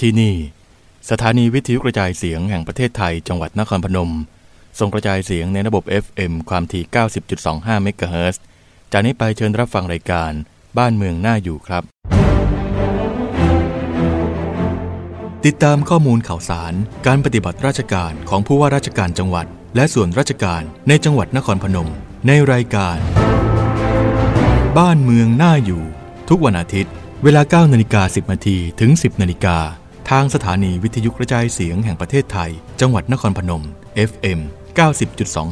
ที่นี่ สถานีวิทยุกระจายเสียงแห่งประเทศไทยจังหวัดนครพนม ส่งกระจายเสียงในระบบ FM ความถี่ 90.25 เมกะเฮิรตซ์จากนี้ไปเชิญรับฟังรายการบ้านเมืองน่าอยู่ครับ ติดตามข้อมูลข่าวสาร การปฏิบัติราชการของผู้ว่าราชการจังหวัด และส่วนราชการในจังหวัดนครพนม ในรายการ บ้านเมืองน่าอยู่ ทุกวันอาทิตย์ เวลา9นาฬิกา10นาทีถึง 10นาฬิกา ทางสถานีวิทยุกระจายเสียงแห่งประเทศไทย จังหวัดนครพนม FM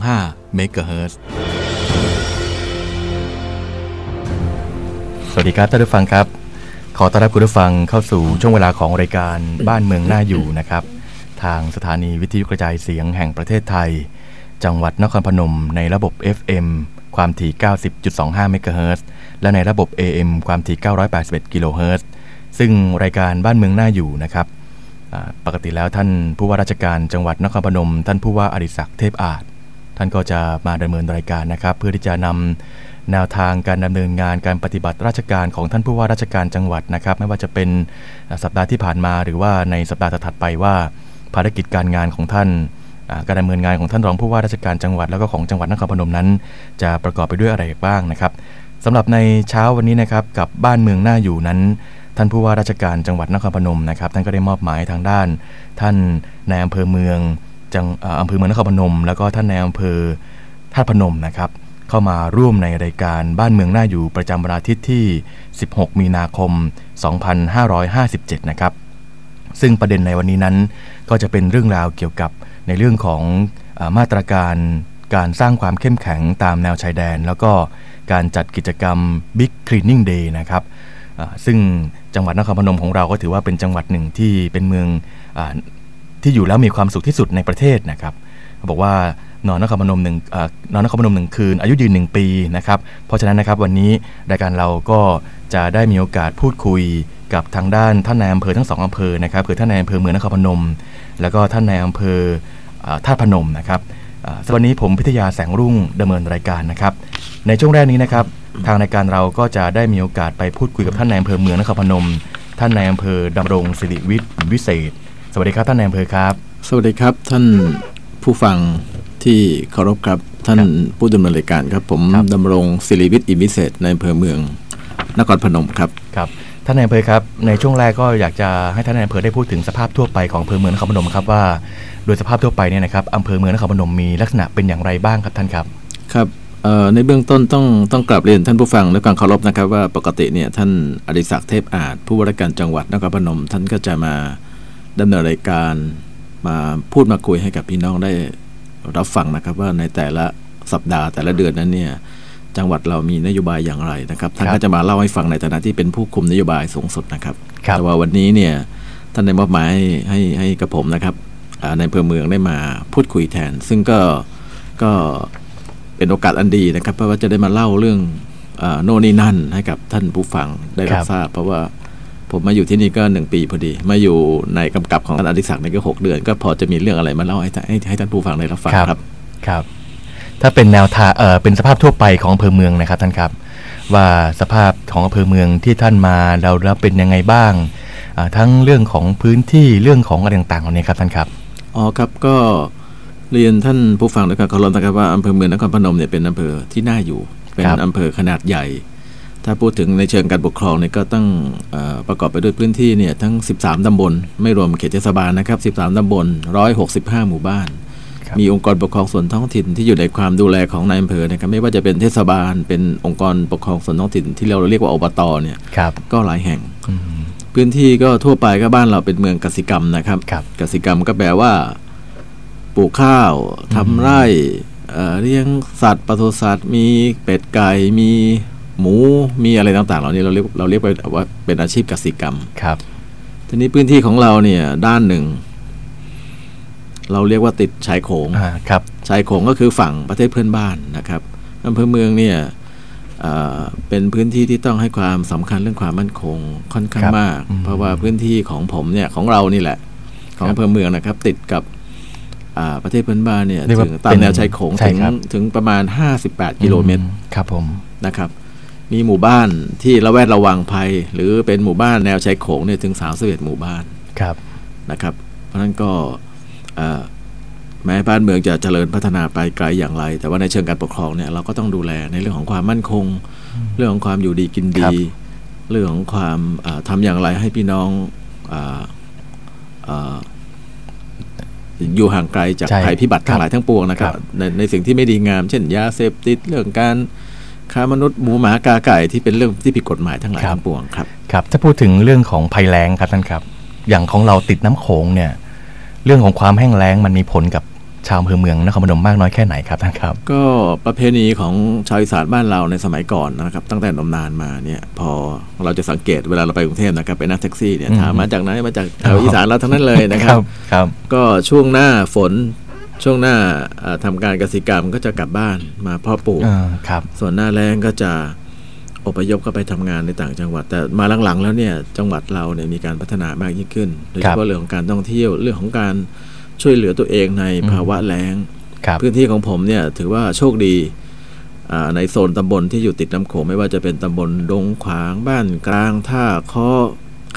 90.25เมกะเฮิรตซ์สวัสดีครับท่านผู้ฟังครับ ขอต้อนรับคุณผู้ฟังเข้าสู่ช่วงเวลาของรายการบ้านเมืองน่าอยู่นะครับ ทางสถานีวิทยุกระจายเสียงแห่งประเทศไทย จังหวัดนครพนมในระบบ FM ความถี่ 90.25เมกะเฮิรตซ์และในระบบ AM ความถี่ 981กิโลเฮิรต ซึ่งรายการบ้านเมืองหน่าอยู่นะครับปกติแล้วท่านผู้ว่าราชการจังหวัดนครพนม ท่านผู้ว่าอดิศักดิ์เทพอาจ ท่านก็จะมาดำเนินรายการนะครับ เพื่อที่จะนำแนวทางการดำเนินงานการปฏิบัติราชการของท่านผู้ว่าราชการจังหวัดนะครับ ไม่ว่าจะเป็นสัปดาห์ที่ผ่านมา หรือว่าในสัปดาห์ถัดไปว่า ภารกิจการงานของท่านการดำเนินงานของท่านรองผู้ว่าราชการจังหวัดแล้วก็ของจังหวัดนครพนมนั้น จะประกอบไปด้วยอะไรบ้างนะครับสำหรับในเช้าวันนี้นะครับกับบ้านเมืองหน่าอยู่นั้น ท่านผู้ว่าราชการจังหวัดนครพนมนะครับ ท่านก็ได้มอบหมายทางด้าน ท่านในายอำเภอเมืองจังอำเภอเมืองนครพนม แล้วก็ท่านในายอำเภอท่าพนมนะครับ เข้ามาร่วมในรายการบ้านเมืองน่าอยู่ประจำวันอาทิตย์ที่ 16 มีนาคม 2557 นะครับ ซึ่งประเด็นในวันนี้นั้นก็จะเป็นเรื่องราวเกี่ยวกับในเรื่องของอมาตรการการสร้างความเข้มแข็งตามแนวชายแดน แล้วก็การจัดกิจกรรม Big Cleaning Day นะครับ ซึ่งจังหวัดนครพนมของเราก็ถือว่าเป็นจังหวัดหนึ่งที่เป็นเมืองอที่อยู่แล้วมีความสุขที่สุดในประเทศนะครับบอกว่านอนนครพนมหนึ่งอนอนนครพนมหนึ่งคืน อายุยืนหนึ่งปีนะครับ เพราะฉะนั้นนะครับวันนี้รายการเราก็จะได้มีโอกาสพูดคุยกับทางด้านท่านนายอำเภอทั้งสองอำเภอนะครับคือท่านนายอำเภอเมืองนครพนม แล้วก็ท่านนายอำเภอท่าพนมนะครับวันนี้ผมพิทยาแสงรุ่งดำเนินรายการนะครับ ในช่วงแรกนี้นะครับ ทางรายการเราก็จะได้มีโอกาสไปพูดคุยกับท่านนายอำเภอเมืองนครพนม ท่านนายอำเภอดำรงสิริวิทย์วิเศษ สวัสดีครับท่านนายอำเภอครับ สวัสดีครับท่านผู้ฟังที่เคารพครับท่านผู้ดำเนินรายการครับผมครับดำรงศิริวิทย์อิมวิเศษในอำเภอเมืองนครพนมครับครับท่านนายอำเภอครับในช่วงแรกก็อยากจะให้ท่านนายอำเภอได้พูดถึงสภาพทั่วไปของอำเภอเมืองนครพนมครับว่า โดยสภาพทั่วไปเนี่ยนะครับอำเภอเมืองนครพนมมีลักษณะเป็นอย่างไรบ้างครับท่านครับครับเอ่อ ในเบื้องต้นต้องต้องกลับเรียนท่านผู้ฟังด้วยความเคารพนะครับว่าปกติเนี่ยท่านอดิศักดิ์เทพอาจผู้ว่าราชการจังหวัดนครพนม ท่านก็จะมาดำเนินรายการมาพูดมาคุยให้กับพี่น้องได้รับฟังนะครับว่าในแต่ละสัปดาห์แต่ละเดือนนั้นเนี่ยจังหวัดเรามีนโยบายอย่างไรนะครับท่านครับก็จะมาเล่าให้ฟังในฐานะที่เป็นผู้คุมนโยบายสูงสุดนะครับครับแต่ว่าวันนี้เนี่ยท่านได้มอบหมายให้ให้ให้กับผมนะครับอ่าในอำเภอเมืองได้มาพูดคุยแทน ซึ่งก็ก็ เป็นโอกาสอันดีนะครับ เพราะว่าจะได้มาเล่าเรื่องอาโน่นนี่นั่นให้กับท่านผู้ฟังได้รับครับทราบ เพราะว่าผมมาอยู่ที่นี่ก็หนึ่งปีพอดี มาอยู่ในกำกับของท่านอดิศักดิ์นี่ก็หกเดือน ก็พอจะมีเรื่องอะไรมาเล่าให้ท่านให้ให้ท่านผู้ฟังได้รับฟังครับครับ ถ้าเป็นแนวทางเออเป็นสภาพทั่วไปของอำเภอเมืองนะครับท่านครับ ว่าสภาพของอำเภอเมืองที่ท่านมาเราแล้วเป็นยังไงบ้างอ่าทั้งเรื่องของพื้นที่เรื่องของอะไรต่างๆเหล่านี้ครับท่านครับอ๋อครับก็ เรียนท่านผู้ฟังด้วยการเคารพนะครับว่าอำเภอเมืองนครพนมเนี่ยเป็นอำเภอที่น่าอยู่ เป็นครับอำเภอขนาดใหญ่ ถ้าพูดถึงในเชิงการปกครองเนี่ยก็ต้องเออประกอบไปด้วยพื้นที่เนี่ยทั้ง 13 ตำบล ไม่รวมเขตเทศบาลนะครับ 13 ตำบล 165 หมู่บ้านครับมีองค์กรปกครองส่วนท้องถิ่นที่อยู่ในความดูแลของนายอำเภอนะครับไม่ว่าจะเป็นเทศบาล เป็นองค์กรปกครองส่วนท้องถิ่นที่เราเรียกว่าอบตเนี่ยครับก็หลายแห่งอืมพื้นที่ก็ทั่วไปก็บ้านเราเป็นเมืองกสิกรรมนะครับครับกสิกรรมก็แปลว่า ปลูกข้าวทำไร่เอ่อเลี้ยงสัตว์ปศุสัตว์ มีเป็ดไก่มีหมูมีอะไรต่าง ๆ เหล่านี้เราเรียกเราเรียกว่าเป็นอาชีพกสิกรรมครับ ทีนี้พื้นที่ของเราเนี่ยด้านหนึ่ง เราเรียกว่าติดชายโขงอ่าครับชายโขงก็คือฝั่งประเทศเพื่อนบ้านนะครับอำเภอเมืองเนี่ยเอ่อเป็นพื้นที่ที่ต้องให้ความสำคัญเรื่องความมั่นคงค่อนข้างครับมากอืมเพราะว่าพื้นที่ของผมเนี่ยของเรานี่แหละ ของครับอำเภอเมืองนะครับ ติดกับอ่า ประเทศเพื่อนบ้านเนี่ยเรียกว่าถึงตามเป็นแนวชายโขงใช่ถึงครับถึงประมาณ 58 กิโลเมตรอืครับผมนะครับ มีหมู่บ้านที่ระแวดระวังภัย หรือเป็นหมู่บ้านแนวชายโขงเนี่ยถึง31หมู่บ้านครับนะครับ เพราะฉะนั้นก็เอ่อแม้บ้านเมืองจะเจริญพัฒนาไปไกลอย่างไร แต่ว่าในเชิงการปกครองเนี่ยเราก็ต้องดูแลในเรื่องของความมั่นคง เรื่องของความอยู่ดีกินครัดีบเรื่องของความเอ่อทำอย่างไรให้พี่น้องเอ่อเอ่ออยู่ห่างไกลจากใช่ภัยพิบัติทั้งหลายทั้งปวงนะครับ ครับ ในในสิ่งที่ไม่ดีงาม เช่นยาเสพติดเรื่องการค้ามนุษย์หมูหมากาไก่ที่เป็นเรื่องที่ผิดกฎหมายทั้งหลายทั้งปวงครับ ครับถ้าพูดถึงเรื่องของภัยแล้งครับท่านครับ อย่างของเราติดน้ำโขงเนี่ย เรื่องของความแห้งแล้งมันมีผลกับ ชาวอำเภอเมืองนครพนมมากน้อยแค่ไหนครับท่านครับ ก็ประเพณีของชาวอีสานบ้านเราในสมัยก่อนนะครับ ตั้งแต่นมนานมาเนี่ยพอเราจะสังเกตเวลาเราไปกรุงเทพนะครับไปนั่งแท็กซี่เนี่ยอืมถามมาจากไหนมาจากแถวอีสานเราทั้งนั้นเลยนะครับครับก็ช่วงหน้าฝนช่วงหน้าเอ่อทำการเกษตรกรรมก็จะกลับบ้านมาเพาะปลูกอ่าครับ ส่วนหน้าแรงก็จะอพยพก็ไปทำงานในต่างจังหวัด แต่มาหลังๆแล้วเนี่ยจังหวัดเราเนี่ยมีการพัฒนามากยิ่งขึ้นโดยเฉพาะเรื่องของการท่องเที่ยวเรื่องของการ ช่วยเหลือตัวเองในภาวะแล้งครับพื้นที่ของผมเนี่ยถือว่าโชคดีอ่าในโซนตำบลที่อยู่ติดน้ำโขงไม่ว่าจะเป็นตำบลดงขวางบ้านกลางท่าข้อ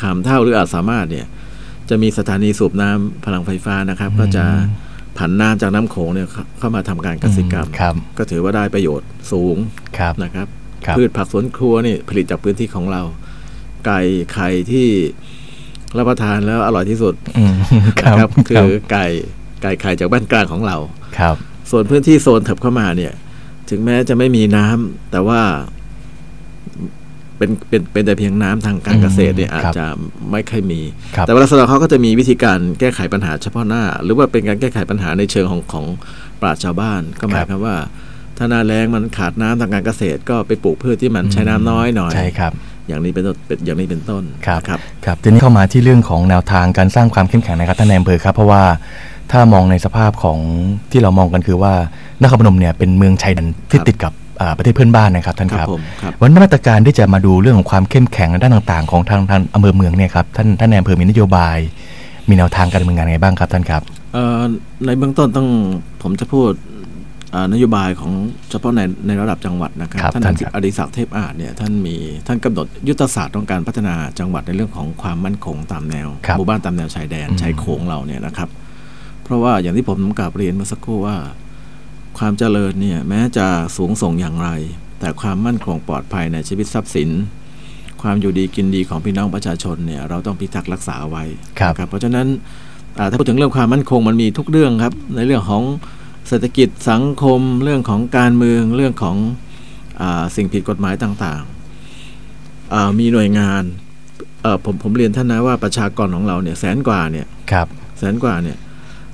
ขามเท่าหรืออาจสามารถเนี่ย จะมีสถานีสูบน้ำพลังไฟฟ้านะครับ ก็จะผันน้ำจากน้ำโขงเนี่ยเข้าเข้ามาทำการเกษตรกรรมครับก็ถือว่าได้ประโยชน์สูงครับนะครับครับ พืชผักสวนครัวนี่ผลิตจากพื้นที่ของเรา ไก่ไข่ที่ รับประทานแล้วอร่อยที่สุดอืมครับนะครับคคืรับอไก่ไก่ไข่จากบ้านกลางของเราครับ ส่วนพื้นที่โซนเถิบเข้ามาเนี่ย ถึงแม้จะไม่มีน้ำแต่ว่า เป็นเป็นเป็นแต่เพียงน้ำทางการเกษตรเนี่ยอืมอาจครับจะไม่ค่อยมีครับแต่เวลาสดเขาก็จะมีวิธีการแก้ไขปัญหาเฉพาะหน้า หรือว่าเป็นการแก้ไขปัญหาในเชิงของของปราชญ์ชาวบ้าน ก็หมายความว่า ถ้าหน้าแล้งมันขาดน้ำทางการเกษตร ก็ไปปลูกพืชที่มันใช้น้ำน้อยหน่อยใช่ครับ อย่างนี้เป็นต้นเป็นอย่างนี้เป็นต้นครับนะครับครับทีนี้เข้ามาที่เรื่องของแนวทางการสร้างความเข้มแข็งนะครับท่านนายอำเภอครับ เพราะว่าถ้ามองในสภาพของที่เรามองกันคือว่านครพนมเนี่ยเป็นเมืองชายแดนที่ครับติดกับอ่าประเทศเพื่อนบ้านนะครับท่านครัครับผมครับวันมาตรการที่จะมาดูเรื่องของความเข้มแข็งในด้านต่าง ๆ ของทางทางอำเภอเมืองเนี่ยครับท่านท่านนายอำเภอมีนโยบาย มีแนวทางการดำเนินงานไงบ้างครับท่านครับเอ่อในเบื้องต้นต้องผมจะพูดอ่า นโยบายของเฉพาะในในระดับจังหวัดนะครับครับท่านท่านครับอดิศักดิ์เทพอาจเนี่ยท่านมีท่านกำหนดยุทธศาสตร์ของการพัฒนาจังหวัดในเรื่องของความมั่นคงตามแนวครับหมู่บ้านตามแนวชายแดนอืมชายโขงเราเนี่ยนะครับ เพราะว่าอย่างที่ผมกลับเรียนเมื่อสักครู่ว่า ความเจริญเนี่ยแม้จะสูงส่งอย่างไร แต่ความมั่นคงปลอดภัยในชีวิตทรัพย์สิน ความอยู่ดีกินดีของพี่น้องประชาชนเนี่ยเราต้องพิทักษ์รักษาไว้ครับนะเพราะฉะนั้นอ่าถ้าพูดถึงเรื่องความมั่นคงมันมีทุกเรื่องครับในเรื่องของ เศรษฐกิจสังคม เรื่องของการเมืองเรื่องของอาสิ่งผิดกฎหมายต่างๆอ่ามีหน่วยงานเอ่อผมผมเรียนท่านนะว่าประชากรของเราเนี่ยแสนกว่าเนี่ยครับแสนกว่าเนี่ย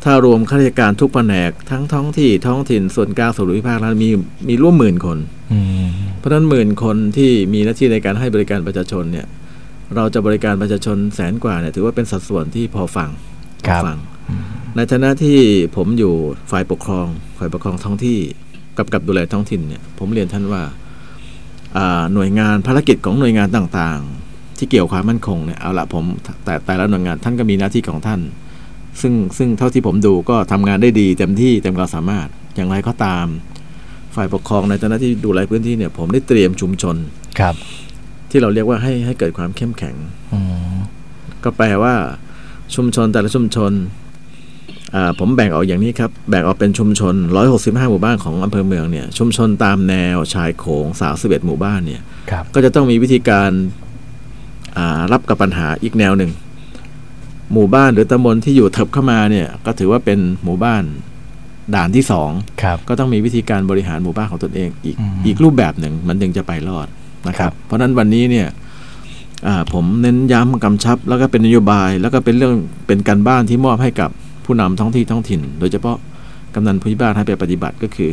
ถ้ารวมข้าราชการทุกแผนกทั้งท้องที่ท้องถิ่นส่วนกลางส่วนภูมิภาคแล้วมีมีร่วมหมื่นคนอืมเพราะฉะนั้นหมื่นคนที่มีหน้าที่ในการให้บริการประชาชนเนี่ยเราจะบริการประชาชนแสนกว่าเนี่ยถือว่าเป็นสัดส่วนที่พอฟังพคอรับฟัง ในฐานะที่ผมอยู่ฝ่ายปกครอง ฝ่ายปกครองท้องที่กับกับดูแลท้องถิ่นเนี่ยผมเรียนท่านว่าอ่าหน่วยงานภารกิจของหน่วยงานต่างๆ ที่เกี่ยวความมั่นคงเนี่ยเอาละผมแต่แต่ละหน่วยงานท่านก็มีหน้าที่ของท่าน ซึ่งซึ่งเท่าที่ผมดูก็ทำงานได้ดีเต็มที่เต็มความสามารถอย่างไรก็ตาม ฝ่ายปกครองในฐานะที่ดูแลพื้นที่เนี่ยผมได้เตรียมชุมชนครับ ที่เราเรียกว่าให้ให้เกิดความเข้มแข็งอืมก็แปลว่าชุมชนแต่ละชุมชนอ่า ผมแบ่งออกอย่างนี้ครับ แบ่งออกเป็นชุมชน 165 หมู่บ้านของอำเภอเมืองเนี่ย ชุมชนตามแนวชายโขง31หมู่บ้านเนี่ยครับก็จะต้องมีวิธีการอ่ารับกับปัญหาอีกแนวหนึ่ง หมู่บ้านหรือตำบลที่อยู่เถิบเข้ามาเนี่ย ก็ถือว่าเป็นหมู่บ้านด่านที่สองครับก็ต้องมีวิธีการบริหารหมู่บ้านของตนเองอีกอืมอีกรูปแบบหนึ่งมันถึงจะไปรอดนะคครัรับบเพราะฉะนั้นวันนี้เนี่ยอ่าผมเน้นย้ำกำชับ แล้วก็เป็นนโยบาย แล้วก็เป็นเรื่องเป็นการบ้านที่มอบให้กับ ผู้นำท้องที่ท้องถิ่น โดยเฉพาะกำนันผู้ใหญ่บ้านให้ไปปฏิบัติก็คือ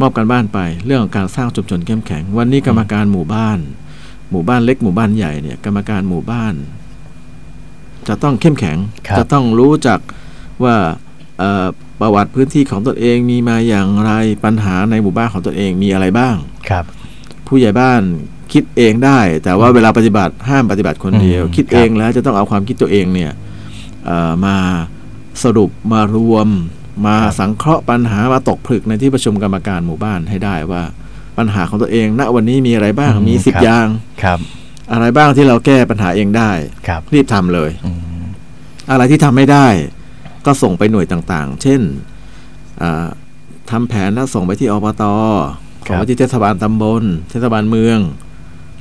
มอบการบ้านไปเรื่องของการสร้างชุมชนเข้มแข็ง วันนี้กรรมการหมู่บ้าน หมู่บ้านเล็กหมู่บ้านใหญ่เนี่ยกรรมการหมู่บ้าน จะต้องเข้มแข็งครับจะต้องรู้จักว่าเอ่อประวัติพื้นที่ของตนเองมีมาอย่างไรปัญหาในหมู่บ้านของตนเองมีอะไรบ้างครับ ผู้ใหญ่บ้านคิดเองได้ แต่ว่าเวลาปฏิบัติห้ามปฏิบัติคนเดียวอืมคิดครับเองแล้วจะต้องเอาความคิดตัวเองเนี่ยเอ่อ มาสรุปมารวม มาสังเคราะห์ปัญหามาตกผลึกในที่ประชุมกรรมการหมู่บ้านให้ได้ว่า ปัญหาของตัวเอง ณวันนี้มีอะไรบ้างอืมมีสิบครับอย่างครับ อะไรบ้างที่เราแก้ปัญหาเองได้ครับรีบทำเลยอืมอะไรที่ทำไม่ได้ ก็ส่งไปหน่วยต่างๆ เช่นอ่าทำแผนแล้วส่งไปที่อบตครัส่งบไปที่เทศบาลตำบล เทศบาลเมือง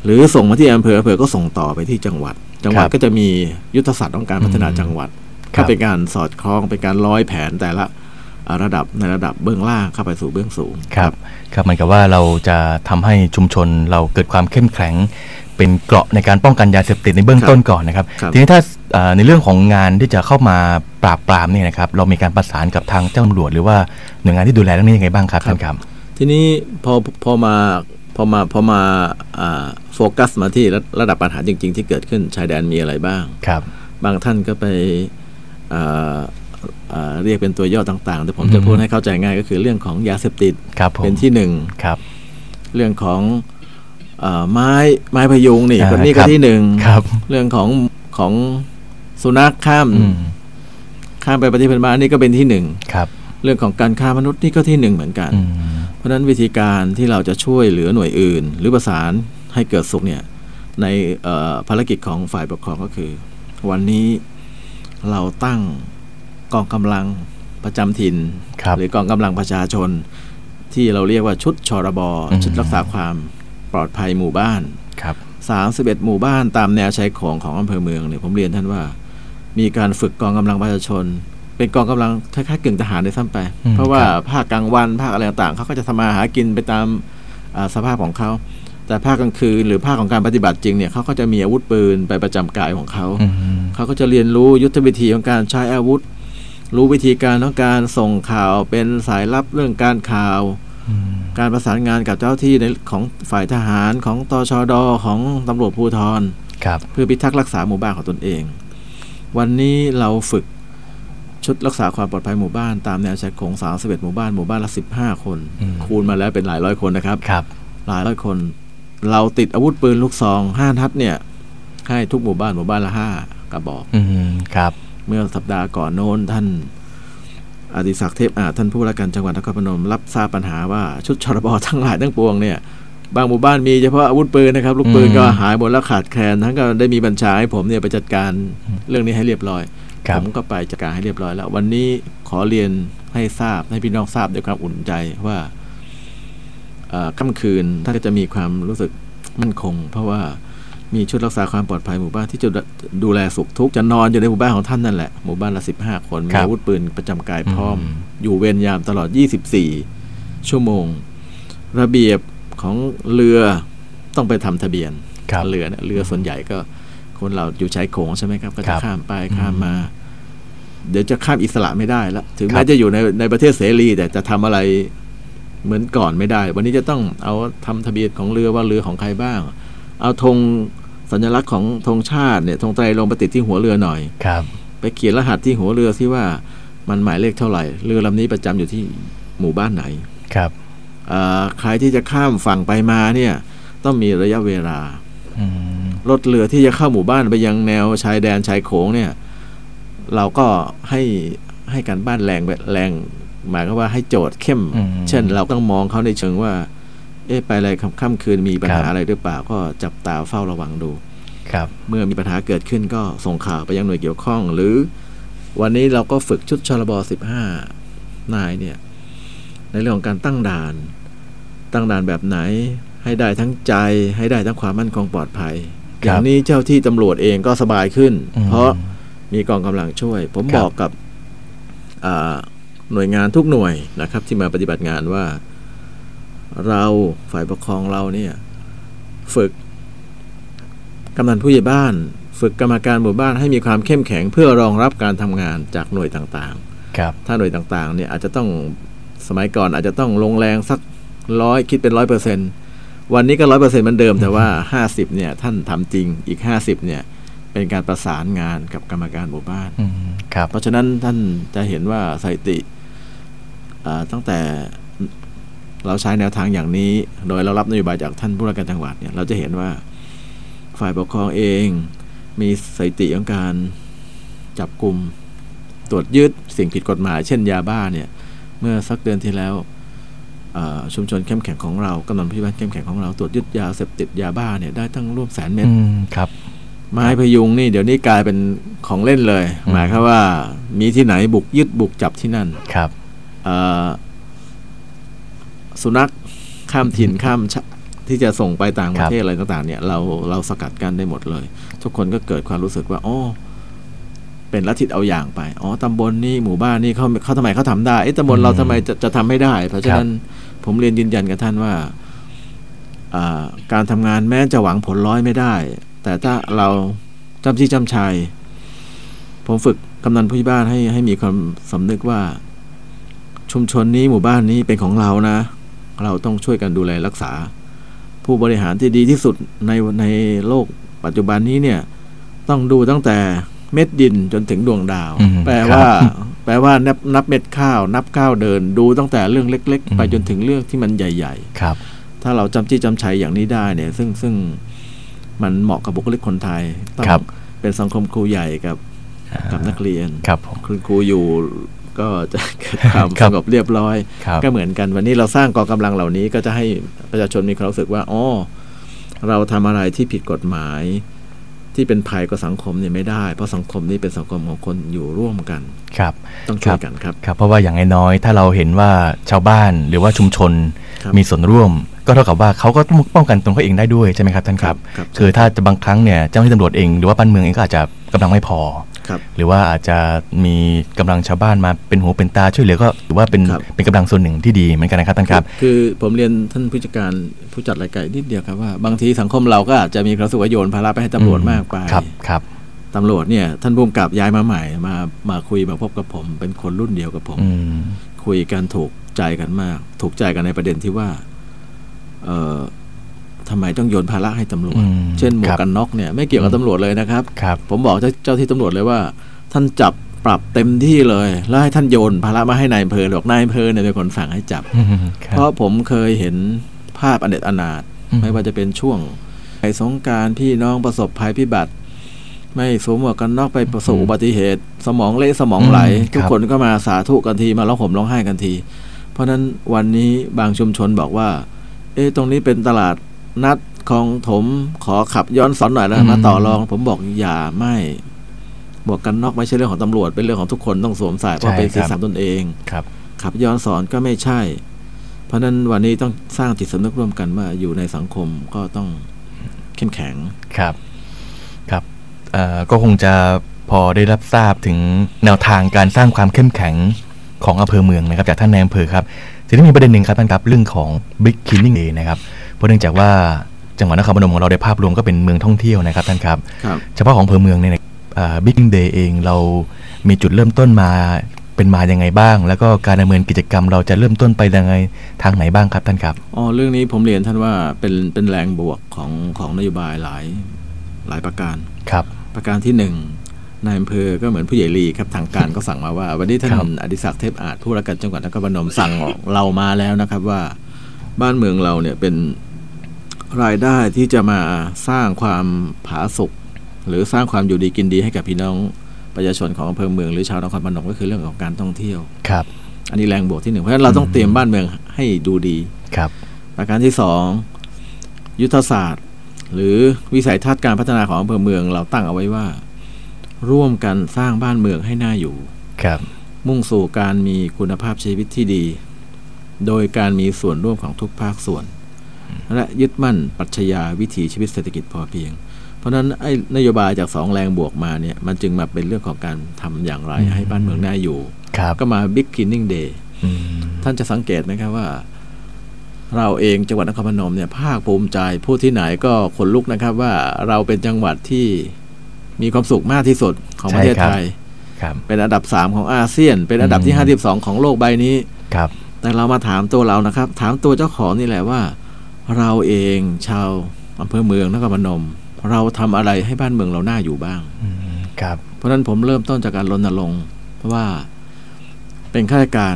หรือส่งมาที่อำเภออำเภอก็ส่งต่อไปที่จังหวัด จังหวัดก็จะมียุทธศาสตร์ของการพัฒนาจังหวัดครัก็บเป็นการสอดคล้องเป็นการร้อยแผนแต่ละอ่าระดับในระดับเบื้องล่างเข้าไปสู่เบื้องสูงครับครับเหมือนกับว่าเราจะทำให้ชุมชนเราเกิดความเข้มแข็งเป็นเกราะในการป้องกันยาเสพติดในเบื้องครับต้นก่อนนะครับครับทีนี้ถ้าเอ่อในเรื่องของงานที่จะเข้ามาปราบปรามเนี่ยนะครับ เรามีการประสานกับทางเจ้าตำรวจหรือว่าหน่วยงานที่ดูแลเรื่องนี้ยังไงบ้างครับท่านครับ ทีนี้พอพอมา พอมาพอมาอ่าโฟกัสมาที่ระระดับปัญหาจริง ๆ ที่เกิดขึ้นชายแดนมีอะไรบ้างครับ บางท่านก็ไปอ่าอ่าเรียกเป็นตัวย่อต่างๆแต่ผมอืจะมพูดให้เข้าใจง่ายก็คือเรื่องของยาเสพติดครับผมเป็นที่หนึ่งครับ เรื่องของอาไม้ไม้พยุงนี่อ่าคนนี้คก็รับที่หนึ่งครับเรื่องของของสุนัขข้ามอืมข้ามไปประเทศเพื่อนบ้านนี่ก็เป็นที่หนึ่งครับเรื่องของการค้ามนุษย์นี่ก็ที่หนึ่งเหมือนกันอืมเพ ราะฉะนั้นวิธีการที่เราจะช่วยเหลือหน่วยอื่น หรือประสานให้เกิดสุขเนี่ยในเอ่อภารกิจของฝ่ายปกครองก็คือ วันนี้เราตั้งกองกำลังประจำถิ่นครับหรือกองกำลังประชาชน ที่เราเรียกว่าชุดชรบอืมชุดรักษาความปลอดภัยหมู่บ้านครับ31 หมู่บ้านตามแนวชายโขงของอำเภอเมืองเนี่ยผมเรียนท่านว่า มีการฝึกกองกำลังประชาชน เป็นกองกำลังคล้ายๆกึ่งทหารในซ้ำไปอืมเพราะว่าครับภาคกลางวันภาคอะไรต่างๆเขาก็จะทำมาหากินไปตามอ่าสภาพของเขา แต่ภาคกลางคืนหรือภาคของการปฏิบัติจริงเนี่ยเขาก็จะมีอาวุธปืนไปประจำกายของเขาอืมเขาก็จะเรียนรู้ยุทธวิธีของการใช้อาวุธ รู้วิธีการของการส่งข่าวเป็นสายลับเรื่องการข่าวอืมการประสานงานกับเจ้าหน้าที่ในของฝ่ายทหารของตชดของตำรวจภูธรครับเพื่อพิทักษ์รักษาหมู่บ้านของตนเอง วันนี้เราฝึก ชุดรักษาความปลอดภัยหมู่บ้านตามแนวชายโขง31หมู่บ้านหมู่บ้านละ15คนอืมคูณมาแล้วเป็นหลายร้อยคนนะครับครับ หลายร้อยคน เราติดอาวุธปืนลูกซองห้านัดเนี่ยให้ทุกหมู่บ้านหมู่บ้านละห้ากระบอกอืมครับ เมื่อสัปดาห์ก่อนโน้นท่านอดิศักดิ์เทพอาจท่านผู้ว่าราชการจังหวัดนครพนมรับทราบปัญหาว่าชุดชรบทั้งหลายทั้งปวงเนี่ยบางหมู่บ้านมีเฉพาะอาวุธปืนนะครับลูกปืนอืมก็หายหมดแล้วขาดแคลนทั้งก็ได้มีบัญชาให้ผมเนี่ยไปจัดการเรื่องนี้ให้เรียบร้อยครับ ผมก็ไปจัดการให้เรียบร้อยแล้ว วันนี้ขอเรียนให้ทราบให้พี่น้องทราบด้วยความอุ่นใจว่าเอ่อค่ำคืนท่านก็จะมีความรู้สึกมั่นคง เพราะว่ามีชุดรักษาความปลอดภัยหมู่บ้านที่จะดูแลสุขทุกข์จะนอนอยู่ในหมู่บ้านของท่านนั่นแหละหมู่บ้านละสิบห้าคนมีครับอาวุธปืนประจำกายพร้อมอืมอยู่เวรยามตลอด 24 ชั่วโมง ระเบียบของเรือต้องไปทำทะเบียนครับเรือเนี่ยเรือส่วนใหญ่ก็ คนเราอยู่ชายโขงใช่ไหมครับ ก็ครัจะบข้ามไปอืมข้ามมา เดี๋ยวจะข้ามอิสระไม่ได้แล้วถึงครัแม้บจะอยู่ในในประเทศเสรี แต่จะทำอะไรเหมือนก่อนไม่ได้ วันนี้จะต้องเอาทำทะเบียนของเรือว่าเรือของใครบ้าง เอาธงสัญลักษณ์ของธงชาติเนี่ยธงไตรลงไปติดที่หัวเรือหน่อยครับ ไปเขียนรหัสที่หัวเรือที่ว่ามันหมายเลขเท่าไหร่ เรือลำนี้ประจำอยู่ที่หมู่บ้านไหนครับอ่าใครที่จะข้ามฝั่งไปมาเนี่ย ต้องมีระยะเวลาอืม รถเรือที่จะเข้าหมู่บ้านไปยังแนวชายแดนชายโขงเนี่ย เราก็ให้ให้การบ้านแรงไปแรงหมายก็ว่าให้โจทย์เข้มอืมเช่น เราต้องมองเขาในเชิงว่า เอ๊ะไปอะไรค่ำคืนมีปัญหาครับอะไรหรือเปล่าก็จับตาเฝ้าระวังดู ครับ เมื่อมีปัญหาเกิดขึ้นก็ส่งข่าวไปยังหน่วยเกี่ยวข้อง หรือ วันนี้เราก็ฝึกชุดชลบ15นายเนี่ย ในเรื่องของการตั้งด่าน ตั้งด่านแบบไหน ให้ได้ทั้งใจ ให้ได้ทั้งความมั่นคงปลอดภัยครับ อย่างนี้เจ้าที่ตำรวจเองก็สบายขึ้นอืมเพราะมีกองกำลังช่วย ผมครับบอกกับอ่าหน่วยงานทุกหน่วยนะครับ ที่มาปฏิบัติงานว่า เราฝ่ายปกครองเราเนี่ย ฝึกกำนันผู้ใหญ่บ้าน ฝึกกรรมการหมู่บ้านให้มีความเข้มแข็งเพื่อรองรับการทำงานจากหน่วยต่างครับๆถ้าหน่วยต่างๆเนี่ยอาจจะต้องสมัยก่อนอาจจะต้องลงแรงสักร้อยคิดเป็นร้อยเปอร์เซ็น วันนี้ก็ร้อยเปอร์เซ็นเหมือนเดิมแต่ว่าห้าสิบเนี่ยท่านทำจริงอีกห้าสิบเนี่ยเป็นการประสานงานกับกรรมการหมู่บ้านอืมครับเพราะฉะนั้นท่านจะเห็นว่าสถิติอ่าตั้งแต่เราใช้แนวทางอย่างนี้ โดยเรารับนโยบายจากท่านผู้ว่าการจังหวัดเนี่ยเราจะเห็นว่าฝ่ายปกครองเอง มีสถิติของการจับกลุ่มตรวจยึดสิ่งผิดกฎหมาย เช่นยาบ้าเนี่ย เมื่อสักเดือนที่แล้วอ่า ชุมชนเข้มแข็งของเรากำนันผู้ใหญ่บ้านเข้มแข็งของเราตรวจยึดยาเสพติดยาบ้าเนี่ยได้ตั้งร่วมแสนเม็ดอืมครับไม้พยุงนี่เดี๋ยวนี้กลายเป็นของเล่นเลย หมายความว่ามีที่ไหนบุกยึดบุกจับที่นั่นครับเอ่อสุนัขข้ามถิ่นข้ามชะที่จะส่งไปต่างประเทศอะไรต่างๆเนี่ยเราเราสกัดกั้นได้หมดเลย ทุกคนก็เกิดความรู้สึกว่าอ๋อเป็นลัทธิเอาอย่างไป อ๋อ ตำบลนี่หมู่บ้านนี่เขาเขาทำไมเขาทำได้ เอ๊ะตำบลเราทำไมจะจะทำไม่ได้ เพราะฉะนั้น ผมเรียนยืนยันกับท่านว่าอ่าการทำงานแม้จะหวังผลร้อยไม่ได้ แต่ถ้าเราจำชี้จำชัย ผมฝึกกำนันผู้ใหญ่บ้านให้ให้มีความสำนึกว่า ชุมชนนี้หมู่บ้านนี้เป็นของเรานะ เราต้องช่วยกันดูแลรักษา ผู้บริหารที่ดีที่สุดในในโลกปัจจุบันนี้เนี่ย ต้องดูตั้งแต่เม็ดดินจนถึงดวงดาวอืมแปลครับว่า แปลว่านับนับเม็ดข้าว นับข้าวเดิน ดูตั้งแต่เรื่องเล็กอืมๆไปจนถึงเรื่องที่มันใหญ่ครับๆถ้าเราจำจี้จำชัยอย่างนี้ได้เนี่ย ซึ่งซึ่งมันเหมาะกับบุคลิกคนไทยต้องครับเป็นสังคมครูใหญ่กับกับนักเรียนครับผมคุณครูอยู่ก็จะเกิดความครัสบงบเรียบร้อยครับก็เหมือนกันวันนี้เราสร้างกองกำลังเหล่านี้ ก็จะให้ประชาชนมีความรู้สึกว่าอ๋อเราทำอะไรที่ผิดกฎหมาย ที่เป็นภัยกับสังคมเนี่ยไม่ได้ เพราะสังคมนี้เป็นสังคมของคนอยู่ร่วมกันครับต้องช่วยกันครับครับ เพราะว่าอย่างน้อยๆถ้าเราเห็นว่าชาวบ้านหรือว่าชุมชนครับมีส่วนร่วม ก็เท่ากับว่าเขาก็ต้องป้องกันตนเขาเองได้ด้วยใช่ไหมครับท่านครับครับ คือถ้าจะบางครั้งเนี่ยเจ้าหน้าที่ตำรวจเองหรือว่าบ้านเมืองเองก็อาจจะกำลังไม่พอครับหรือว่าอาจจะมีกำลังชาวบ้านมาเป็นหูเป็นตาช่วยเหลือก็ถือว่าเป็นครับเป็นกำลังส่วนหนึ่งที่ดีเหมือนกันนะครับท่านครับ คือผมเรียนท่านผู้จัดการผู้จัดรายการนิดเดียวครับว่าบางทีสังคมเราก็อาจจะมีความรู้สึกว่าโยนภาระไปให้ตำรวจมากไปครับครับตำรวจเนี่ยท่านผู้กำกับย้ายมาใหม่มามาคุยมาพบกับผม เป็นคนรุ่นเดียวกับผมอืมคุยกันถูกใจกันมาก ถูกใจกันในประเด็นที่ว่าเอ่อ ทำไมต้องโยนภาระให้ตำรวจอืมเช่นหมวคกรับกันน็อกเนี่ยไม่เกี่ยวกับตำรวจเลยนะครับครับผมบอกเจ้าเจ้าที่ตำรวจเลยว่า ท่านจับปรับเต็มที่เลย แล้วให้ท่านโยนภาระมาให้นายอำเภอบอกนายอำเภอเนี่ยเป็นคนสั่งให้จับอืมคเพรับราะผมเคยเห็นภาพอเนจอนาถอืมไม่ว่าจะเป็นช่วงไอสงกรารพี่น้องประสบภัยพิบัติ ไม่สวมหมวกกันน็อกไปประสบอุบัติเหตุ สมองเละสมองไหล ทุกคนก็มาสาธุกันทีมาร้องห่มร้องไห้กันที เพราะฉะนั้นวันนี้บางชุมชนบอกว่า เอ๊ะตรงนี้เป็นตลาดนัดของถมขอขับย้อนสอนหน่อยแล้วมาต่อรอง ผมบอกอย่าไม่หมวกกันน็อกไม่ใช่เรื่องของตำรวจเป็นเรื่องของทุกคนต้องสวมใส่เพราะเป็นศีรษะตนเองครับ ขับย้อนสอนก็ไม่ใช่ เพราะฉะนั้นวันนี้ต้องสร้างจิตสำนึกร่วมกันว่าอยู่ในสังคมก็ต้องเข้มแข็งครับครับเอ่อก็คงจะพอได้รับทราบถึงแนวทางการสร้างความเข้มแข็งของอำเภอเมืองนะครับ จากท่านนายอำเภอครับ ทีนี้มีประเด็นหนึ่งครับท่านครับเรื่องของ Big Cleaning Day นะครับเพราะเนื่องจากว่าจังหวัดนครพนมของเราในภาพรวมก็เป็นเมืองท่องเที่ยวนะครับท่านครับครับเฉพาะของอำเภอเมืองเนี่ยบิ๊กเดย์เองเรามีจุดเริ่มต้นมาเป็นมายังไงบ้าง แล้วก็การดำเนินกิจกรรมเราจะเริ่มต้นไปยังไงทางไหนบ้างครับท่านครับอ๋อเรื่องนี้ผมเรียนท่านว่าเป็นเป็นแรงบวกของของนโยบายหลายหลายประการครับ ประการที่หนึ่ง นายอำเภอก็เหมือนผู้ใหญ่ลีครับทางการก็สั่งมาว่า วันนี้ท่าครับนอดิศักดิ์เทพอาจผู้ว่าราชการจังหวัดนครพนมสั่งเรามาแล้วนะครับว่าบ้านเมืองเราเนี่ยเป็นรายได้ที่จะมาสร้างความผาสุกหรือสร้างความอยู่ดีกินดีให้กับพี่น้องประชาชนของอำเภอเมืองหรือชาวนครพนมก็คือเรื่องของการท่องเที่ยวครับ อันนี้แรงบวกที่หนึ่งเพราะฉะนั้นเราต้องเตรียมบ้านเมืองให้ดูดีครับ ประการที่สองยุทธศาสตร์ หรือวิสัยทัศน์การพัฒนาของอำเภอเมืองเราตั้งเอาไว้ว่า ร่วมกันสร้างบ้านเมืองให้น่าอยู่ ครับ มุ่งสู่การมีคุณภาพชีวิตที่ดี โดยการมีส่วนร่วมของทุกภาคส่วน และยึดมั่นปรัชญาวิถีชีวิตเศรษฐกิจพอเพียง เพราะฉะนั้นไอ้นโยบายจากสองแรงบวกมาเนี่ยมันจึงมาเป็นเรื่องของการทำอย่างไรอืมให้บ้านเมืองน่าอยู่ครับก็มา Big Cleaning Day อืมท่านจะสังเกตไหมครับว่าเราเองจังหวัดนครพนมเนี่ยภาคภูมิใจผู้ที่ไหนก็ขนลุกนะครับว่าเราเป็นจังหวัดที่ มีความสุขมากที่สุดของประเทศไทยครับเป็นอันดับสามของอาเซียน เป็นอันดับที่อืมห้าสิบสองของโลกใบนี้ครับ แต่เรามาถามตัวเรานะครับ ถามตัวเจ้าของนี่แหละว่า เราเองชาวอำเภอเมืองนครพนม เราทำอะไรให้บ้านเมืองเราน่าอยู่บ้างอืมครับ เพราะฉะนั้นผมเริ่มต้นจากการรณรงค์ว่า เป็นข้าราชการ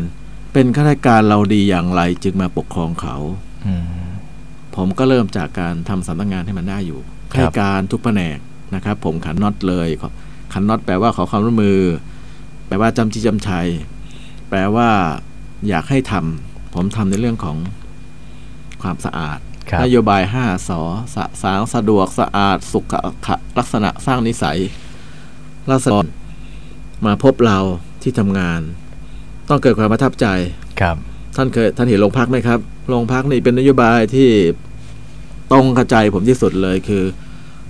เป็นข้าราชการเราดีอย่างไรจึงมาปกครองเขาอืมผมก็เริ่มจากการทำสำนักงานให้มันได้อยู่ครับให้การทุกแผนก นะครับ ผมขันน็อตเลยขอขันน็อตแปลว่าขอความร่วมมือ แปลว่าจำจีจำชัย แปลว่า อยากให้ทำผมทำในเรื่องของความสะอาดครับนโยบายห้าสอสะสางสะดวกสะอาด สุขขลักษณะสร้างนิสัยราษฎรมาพบเราที่ทำงาน ต้องเกิดความประทับใจครับ ท่านเคยท่านเห็นโรงพักไหมครับโรงพักนี่เป็นนโยบายที่ตรงกระใจผมที่สุดเลยคือ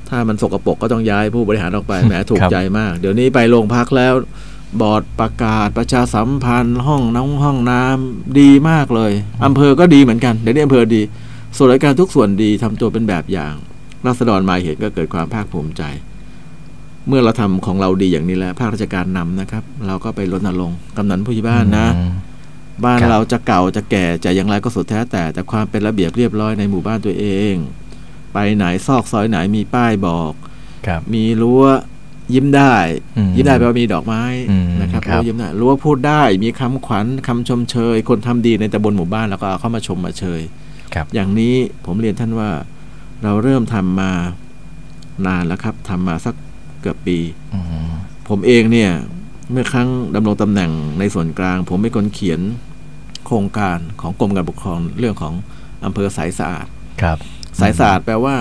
ถ้ามันสกรปรกก็ต้องย้ายผู้บริหารออกไปแหมถูกครับใจมาก เดี๋ยวนี้ไปโรงพักแล้ว บอร์ดประกาศประชาสัมพันธ์ ห้องน้ำห้องน้ำดีมากเลยอำเภอก็ดีเหมือนกันเดี๋ยวนี้อำเภอดี ส่วนราชการทุกส่วนดีทำตัวเป็นแบบอย่างรัษฎรมาเห็นก็เกิดความภาคภูมิใจ เมื่อเราทำของเราดีอย่างนี้แล้วภาคราชการนำนะครับ เราก็ไปรณรงค์กำนันผู้ใหญ่บ้านนะอืมบ้านครับเราจะเก่าจะแก่จะอย่างไรก็สุดแท้แต่แต่ความเป็นระเบียบเรียบร้อยในหมู่บ้านตัวเอง ไปไหนซอกซอยไหนมีป้ายบอกครับมีรั้วยิ้มได้อืมยิ้มได้แปลว่ามีดอกไม้อืมนะครับครับรั้วยิ้มได้รั้วพูดได้ มีคำขวัญคำชมเชย คนทำดีในตำบลหมู่บ้านแล้วก็เอาเข้ามาชมมาเชยครับ อย่างนี้ผมเรียนท่านว่า เราเริ่มทำมานานแล้วครับทำมาสักเกือบปีอืมผมเองเนี่ยเมื่อครั้งดำรงตำแหน่งในส่วนกลาง ผมเป็นคนเขียนโครงการของกรมการปกครองเรื่องของอำเภอสายสะอาดครับ สายสะอาดแปลว่า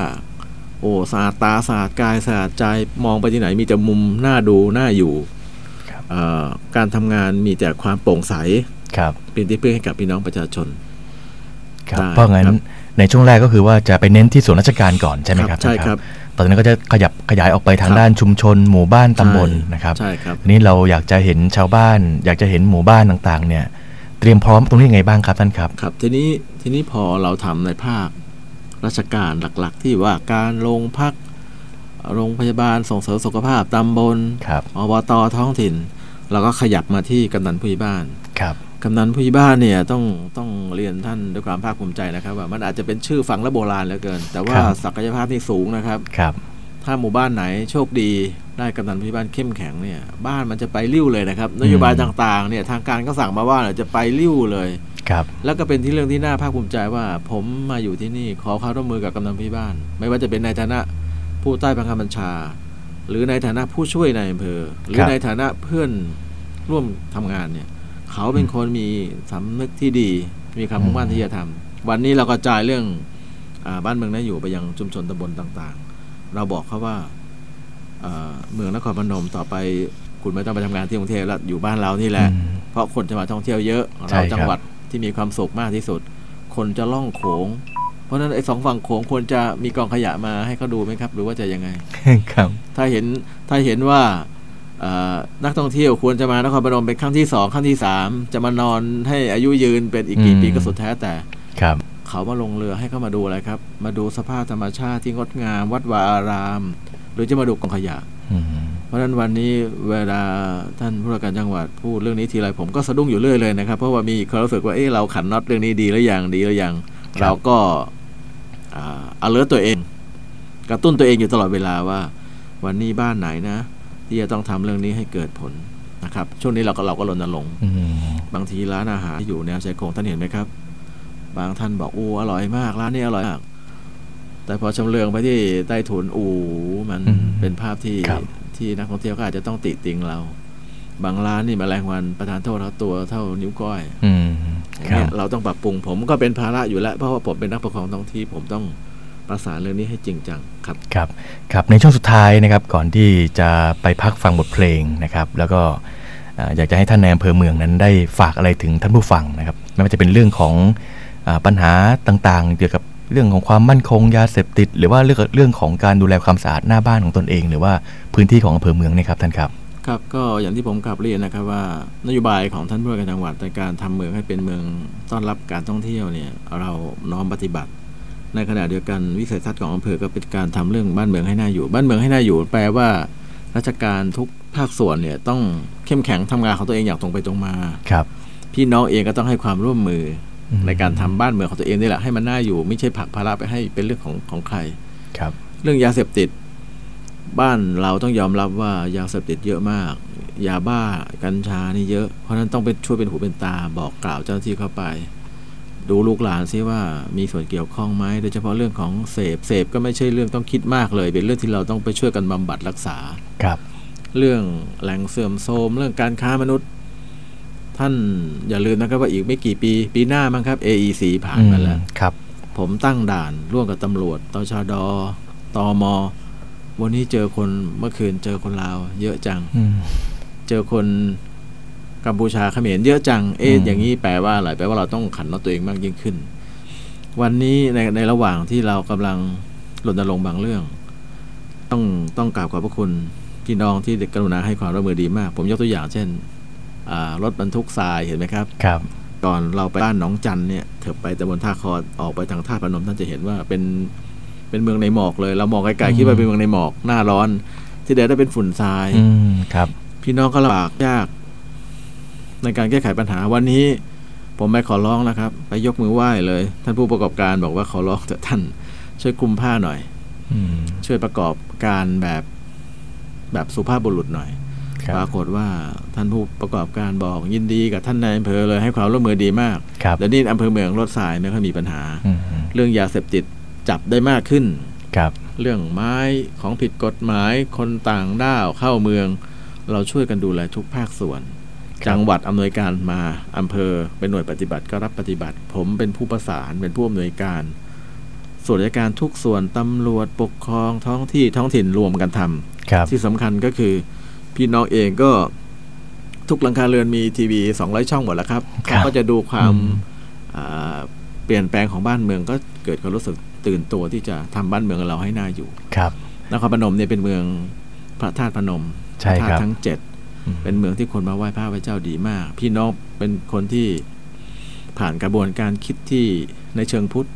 โอ้สะอาดตาสะอาดกายสะอาดใจมองไปที่ไหนมีแต่มุมน่าดูน่าอยู่ครับเอ่อการทำงานมีแต่ความโปร่งใสครับเป็นที่พึ่งให้กับพี่น้องประชาชนครับได้เพราะงั้นครับในช่วงแรกก็คือว่าจะไปเน้นที่ส่วนราชการก่อนใช่ไหมครับใช่ท่านครับตอนนั้นก็จะขยับขยายออกไปทางครับด้านชุมชน หมู่บ้านตำบลนะครับใช่ครับทีนี้เราอยากจะเห็นชาวบ้าน อยากจะเห็นหมู่บ้านต่างๆ เนี่ย เตรียมพร้อมตรงนี้ยังไงบ้างครับท่านครับครับ ทีนี้ทีนี้พอเราทำในภาค ราชการหลักๆ ที่ว่าการโรงพักโรงพยาบาลส่งเสริมสุขภาพตำบลครับอบตท้องถิ่น เราก็ขยับมาที่กำนันผู้ใหญ่บ้านครับกำนันผู้ใหญ่บ้านเนี่ยต้องต้องเรียนท่านด้วยความภาคภูมิใจนะครับ ว่ามันอาจจะเป็นชื่อฟังและโบราณเหลือเกิน แต่ว่าครับศักยภาพนี่สูงนะครับครับ ถ้าหมู่บ้านไหนโชคดีได้กำนันผู้ใหญ่บ้านเข้มแข็งเนี่ยบ้านมันจะไปริ้วเลยนะครับนโยบายต่างๆเนี่ยทางการก็สั่งมาว่าจะไปริ้วเลย ครับแล้วก็เป็นที่เรื่องที่น่าภาคภูมิใจว่า ผมมาอยู่ที่นี่ขอความร่วมมือกับกำนันผู้ใหญ่บ้าน ไม่ว่าจะเป็นในฐานะผู้ใต้บังคับบัญชา หรือในฐานะผู้ช่วยในายอำเภอ หรือในฐานะเพื่อนร่วมทำงานเนี่ย เขาเป็นคนมีสำนึกที่ดี มีความมุ่งมั่นที่จะทำวันนี้เรากระจายเรื่องอาบ้านเมืองน่าอยู่ไปยังชุมชนตำบลต่างๆ เราบอกเขาว่าอ่าเมืองนครพนมต่อไปคุณไม่ต้องไปทำงานที่กรุงเทพแล้วอยู่บ้านเรานี่แหละอืมเพราะคนจะมาท่องเที่ยวเยอะใช่เราครับจังหวัด ที่มีความสุขมากที่สุด คนจะล่องโขง เพราะฉะนั้นไอ้สองฝั่งโขงควรจะมีกองขยะมาให้เขาดูไหมครับ หรือว่าจะยังไงครับ ถ้าเห็นถ้าเห็นว่าเอ่อนักท่องเที่ยวควรจะมานครพนมเป็นครั้งที่สองครั้งที่สามจะมานอนให้อายุยืนเป็นอีกกี่อืมปีก็สุดแท้แต่ครับเขามาลงเรือให้เขามาดูอะไรครับ มาดูสภาพธรรมชาติที่งดงามวัดวาอาราม หรือจะมาดูกองขยะอืม เพราะฉะนั้นวันนี้เวลาท่านผู้ว่าการจังหวัดพูดเรื่องนี้ทีไรผมก็สะดุ้งอยู่เรื่อยเลยนะครับเพราะว่ามีความรู้สึกว่าเอ๊ะเราขันน็อตเรื่องนี้ดีหรือยังดีหรือยังเราก็อ่า alert ตัวเอง กระตุ้นตัวเองอยู่ตลอดเวลาว่า วันนี้บ้านไหนนะ ที่จะต้องทำเรื่องนี้ให้เกิดผลนะครับ ช่วงนี้เราก็เราก็รณรงค์อืมบางทีร้านอาหารที่อยู่แนวชายโครงท่านเห็นไหมครับ บางท่านบอกอู้อร่อยมากร้านนี้อร่อยมากแต่พอชำเลืองไปที่ใต้ถุนอูมันอืมเป็นภาพที่ครับ ที่นักท่องเที่ยวก็อาจจะต้องติติงเรา บางร้านนี่แมลงวันประทานโทษเขาตัวเท่านิ้วก้อยอืมอย่างครัเงี้บยเราต้องปรับปรุงผมก็เป็นภาระอยู่แล้ว เพราะว่าผมเป็นนักปกครองท้องที่ผมต้องประสานเรื่องนี้ให้จริงจังครับครับครับในช่วงสุดท้ายนะครับก่อนที่จะไปพักฟังบทเพลงนะครับ แล้วก็อ่าอยากจะให้ท่านในอำเภอเมืองนั้นได้ฝากอะไรถึงท่านผู้ฟังนะครับ ไม่ว่าจะเป็นเรื่องของอาปัญหาต่างๆ เกี่ยวกับ เรื่องของความมั่นคงยาเสพติด หรือว่าเรื่องเรื่องของการดูแลความสะอาดหน้าบ้านของตนเอง หรือว่าพื้นที่ของอำเภอเมืองเนะครับท่านครับครับก็อย่างที่ผมกลับเรียนนะครับว่านโยบายของท่านผู้ว่าการจังหวัดในการทำเมืองให้เป็นเมืองต้อนรับการท่องเที่ยวเนี่ยเราน้อมปฏิบัติ ในขณะเดียวกันวิสัยทัศน์ของอำเภอก็เป็นการทำเรื่องบ้านเมืองให้น่าอยู่ บ้านเมืองให้น่าอยู่ แปลว่า ราชการทุกภาคส่วนเนี่ยต้องเข้มแข็งทำงานของตัวเองอย่างตรงไปตรงมาครับ พี่น้องเองก็ต้องให้ความร่วมมือ ในการทำบ้านเมืองของตัวเองนี่แหละให้มันน่าอยู่ไม่ใช่ผลักภาระไปให้เป็นเรื่องของของใครครับ เรื่องยาเสพติด บ้านเราต้องยอมรับว่ายาเสพติดเยอะมาก ยาบ้ากัญชานี่เยอะ เพราะฉะนั้นต้องไปช่วยเป็นหูเป็นตาบอกกล่าวเจ้าหน้าที่เข้าไป ดูลูกหลานซิว่ามีส่วนเกี่ยวข้องไหมโดยเฉพาะเรื่องของเสพเสพก็ไม่ใช่เรื่องต้องคิดมากเลย เป็นเรื่องที่เราต้องไปช่วยกันบำบัดรักษาครับ เรื่องแหล่งเสื่อมโทรมเรื่องการค้ามนุษย์ ท่านอย่าลืมนะครับว่าอีกไม่กี่ปีปีหน้ามั้งครับ AEC ผ่านมาแล้วครับ ผมตั้งด่านร่วมกับตำรวจตชดตม วันนี้เจอคนเมื่อคืนเจอคนลาว เยอะจังอืมเจอคนกัมพูชาเขมรเยอะจังเอ๊ะอืมอย่างนี้แปลว่าอะไรแปลว่าเราต้องขันน็อตตัวเองมากยิ่งขึ้น วันนี้ในในระหว่างที่เรากำลังรณรงค์บางเรื่อง ต้องต้องกราบขอบพระคุณพี่น้องที่กรุณาให้ความร่วมมือดีมาก ผมยกตัวอย่างเช่นอ่า รถบรรทุกทรายเห็นไหมครับครับ ก่อนเราไปบ้านหนองจันเนี่ยเถิบไปตำบลท่าคอออกไปทางท่าตุพนมท่านจะเห็นว่าเป็นเป็นเมืองในหมอกเลย เรามองไกลอืมๆคิดว่าเป็นเมืองในหมอกหน้าร้อน ที่เดียวได้เป็นฝุ่นทรายอืมครับ พี่น้องก็ลำบากยาก ในการแก้ไขปัญหาวันนี้ ผมไปขอร้องนะครับ ไปยกมือไหว้เลย ท่านผู้ประกอบการบอกว่าขอร้องแต่ท่านช่วยคลุมผ้าหน่อยอืมช่วยประกอบการแบบแบบสุภาพบุรุษหน่อยครั ปบรากฏว่าท่านผู้ประกอบการบอกยินดีกับท่านนายอำเภอเลยให้ความร่วมมือดีมากครับเดี๋ยวนี้อำเภอเมืองรถสายไม่ค่อยมีปัญหาอืมเรื่องยาเสพติดจับได้มากขึ้นครับ เรื่องไม้ของผิดกฎหมายคนต่างด้าวเข้าเมือง เราช่วยกันดูแลทุกภาคส่วน จังหวัดอำนวยการมาอำเภอเป็นหน่วยปฏิบัติก็รับปฏิบัติ ผมเป็นผู้ประสานเป็นผู้อำนวยการส่วนราชการทุกส่วนตำรวจปกครองท้องที่ท้องถิ่นรวมกันทำครับที่สำคัญก็คือ พี่น้องเองก็ทุกหลังคาเรือนมีทีวี 200 ช่องหมดแล้วครับครับเขาก็จะดูความอืมอ่าเปลี่ยนแปลงของบ้านเมืองก็เกิดความรู้สึกตื่นตัวที่จะทำบ้านเมืองเราให้น่าอยู่ครับนครพนมเนี่ยเป็นเมืองพระธาตุพนมใช่พระธาครับตุทั้งเจ็ดอืมเป็นเมืองที่คนมาไหว้พระไหว้เจ้าดีมาก พี่น้องเป็นคนที่ผ่านกระบวนการคิดที่ในเชิงพุทธ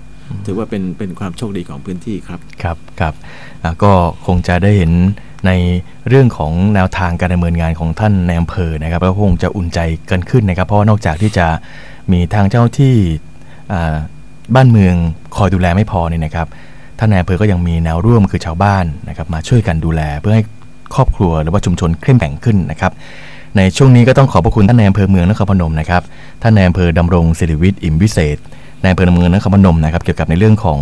ถือว่าเป็นเป็นความโชคดีของพื้นที่ครับ ครับครับอ่าก็คงจะได้เห็น ในเรื่องของแนวทางการดำเนินงานของท่านในอำเภอนะครับก็คงจะอุ่นใจกันขึ้นนะครับ เพราะนอกจากที่จะมีทางเจ้าที่บ้านเมืองคอยดูแลไม่พอเนี่ยนะครับท่านในอำเภอก็ยังมีแนวร่วมคือชาวบ้านนะครับมาช่วยกันดูแลเพื่อให้ครอบครัวหรือว่าชุมชนเข้มแข็งขึ้นนะครับในช่วงนี้ก็ต้องขอบพระคุณท่านในอำเภอเมืองนครพนมนะครับท่านในอำเภอดำรงศิริวิทย์อิ่มวิเศษ ในอำเภอเมืองนครพนมนะครับเกี่ยวกับในเรื่องของ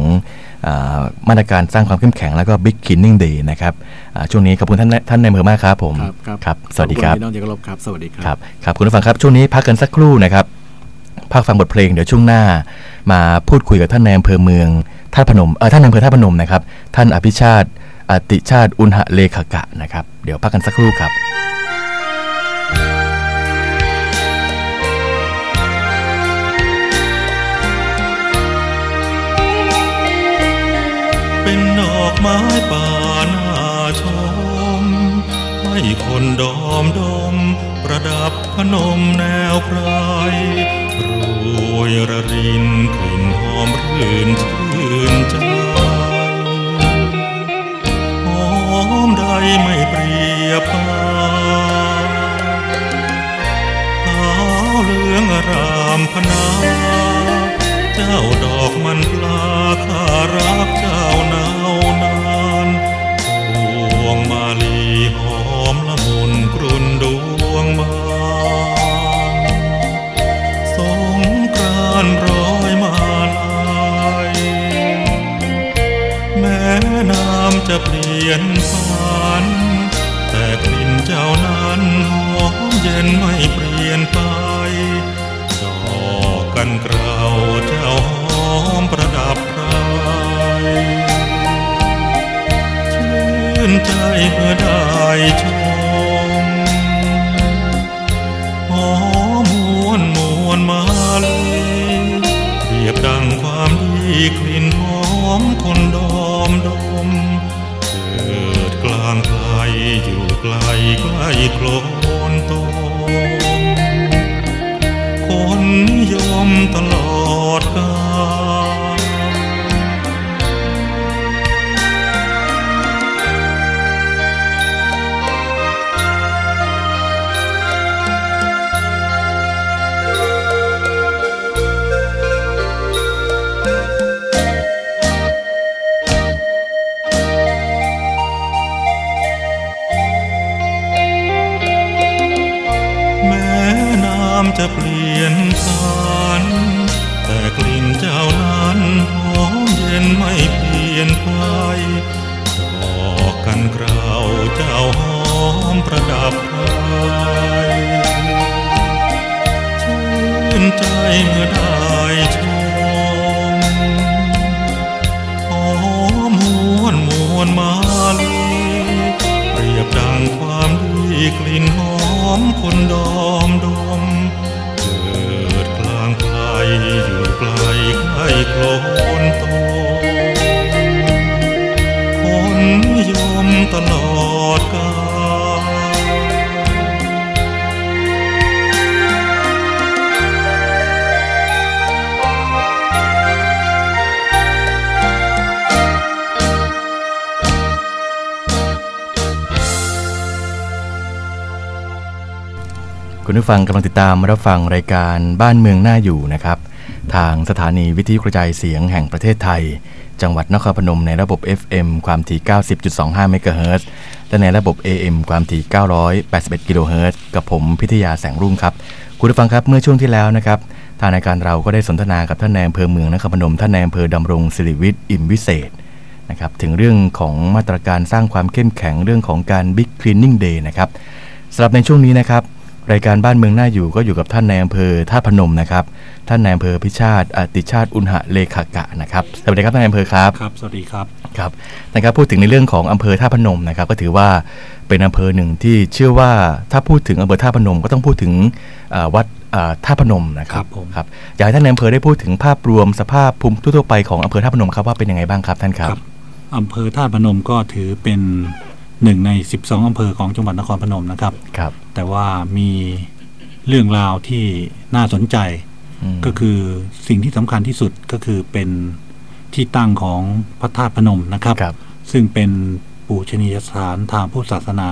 อามาตรการสร้างความเข้มแข็งแล้วก็ Big Cleaning Day นะครับอ่าช่วงนี้ขอบคุณท่านท่านในอำเภอมากครับผมครับครับครับสวัสดีครับขอณพี่น้องที่เคารพครับสวัสดีคครัรับบครับคุณผู้ฟังครับช่วงนี้พักกันสักครู่นะครับพักฟังบทเพลงเดี๋ยวช่วงหน้า มาพูดคุยกับท่านในอำเภอเมืองท่าตุพนมเออท่านในอำเภอท่าตุพนมนะครับ ท่านอภิชาติอติชาติอุณหเลขกะนะครับ เดี๋ยวพักกันสักครู่ครับ ไม้ป่าหน้าชม ให้คนดอมดม ประดับพนมแนวไพรโรยระรินกลิ่นหอมรื่นชื่นใจหอมใดไม่เปรียบพานขาวเหลืองอรามพนา เจ้าดอกมันปลาข้ารักเจ้านา วงมาลีหอมละมุนกรุ่นดวงบานสงกรานร้อยมาลายแม้น้ำจะเปลี่ยนผ่าน แต่กลิ่นเจ้านั้นหอมเย็นไม่เปลี่ยนไปดอกกันเกลาเจ้าหอมประดับไพร นใจเมื่อได้ชมหอมมวนมวนมาลีเรียบดังความดีกลิ่นหอมคนดอมดม เกิดกลางไกลอยู่ไกลใกล้โคลน ผู้ฟังกำลังติดตามรับฟังรายการบ้านเมืองน่าอยู่นะครับ ทางสถานีวิทยุกระจายเสียงแห่งประเทศไทย จังหวัดนครพนมในระบบ FM ความถี่ 90.25 เมกะเฮิรตซ์และในระบบ AM ความถี่ 981 กิโลเฮิรตซ์กับผมพิทยาแสงรุ่งครับ คุณผู้ฟังครับเมื่อช่วงที่แล้วนะครับทางรายการเราก็ได้สนทนากับท่านนายอำเภอเมืองนครพนมท่านนายอำเภอดำรงศิริวิทย์อิ่มวิเศษนะครับถึงเรื่องของมาตรการสร้างความเข้มแข็งเรื่องของการ Big Cleaning Day นะครับสำหรับในช่วงนี้นะครับ รายการบ้านเมืองน่าอยู่ก็อยู่กับท่านในายอำเภอท่าตุพนมนะครับ ท่านในายอำเภอพิชาติอติชาติอุณหะเลขากะนะครับสวัสดีครับท่านนายอำเภอครับครับ สวัสดีครับครับนะครับพูดถึงในเรื่องของอำเภอท่าตุพนมนะครับ ก็ถือว่าเป็นอำเภอหนึ่งที่เชื่อว่าถ้าพูดถึงอำเภอท่าตุพนมก็ต้องพูดถึงเอ่อวัดเอ่อท่าตุพนมนะครัครับบผมครับอยากให้ท่านในายอำเภอได้พูดถึงภาพรวมสภาพภูมิทั่วๆไปของอำเภอท่าตุพนมครับว่าเป็นยังไงบ้างครับท่านครับอำเภอท่าตุพนมก็ถือเป็น หนึ่งใน 12 อำเภอของจังหวัดนครพนมนะครับครับ แต่ว่ามีเรื่องราวที่น่าสนใจอืมก็คือสิ่งที่สำคัญที่สุดก็คือเป็นที่ตั้งของพระธาตุพนมนะครับครับซึ่งเป็นปูชนียสถานทางพุทธศาสนา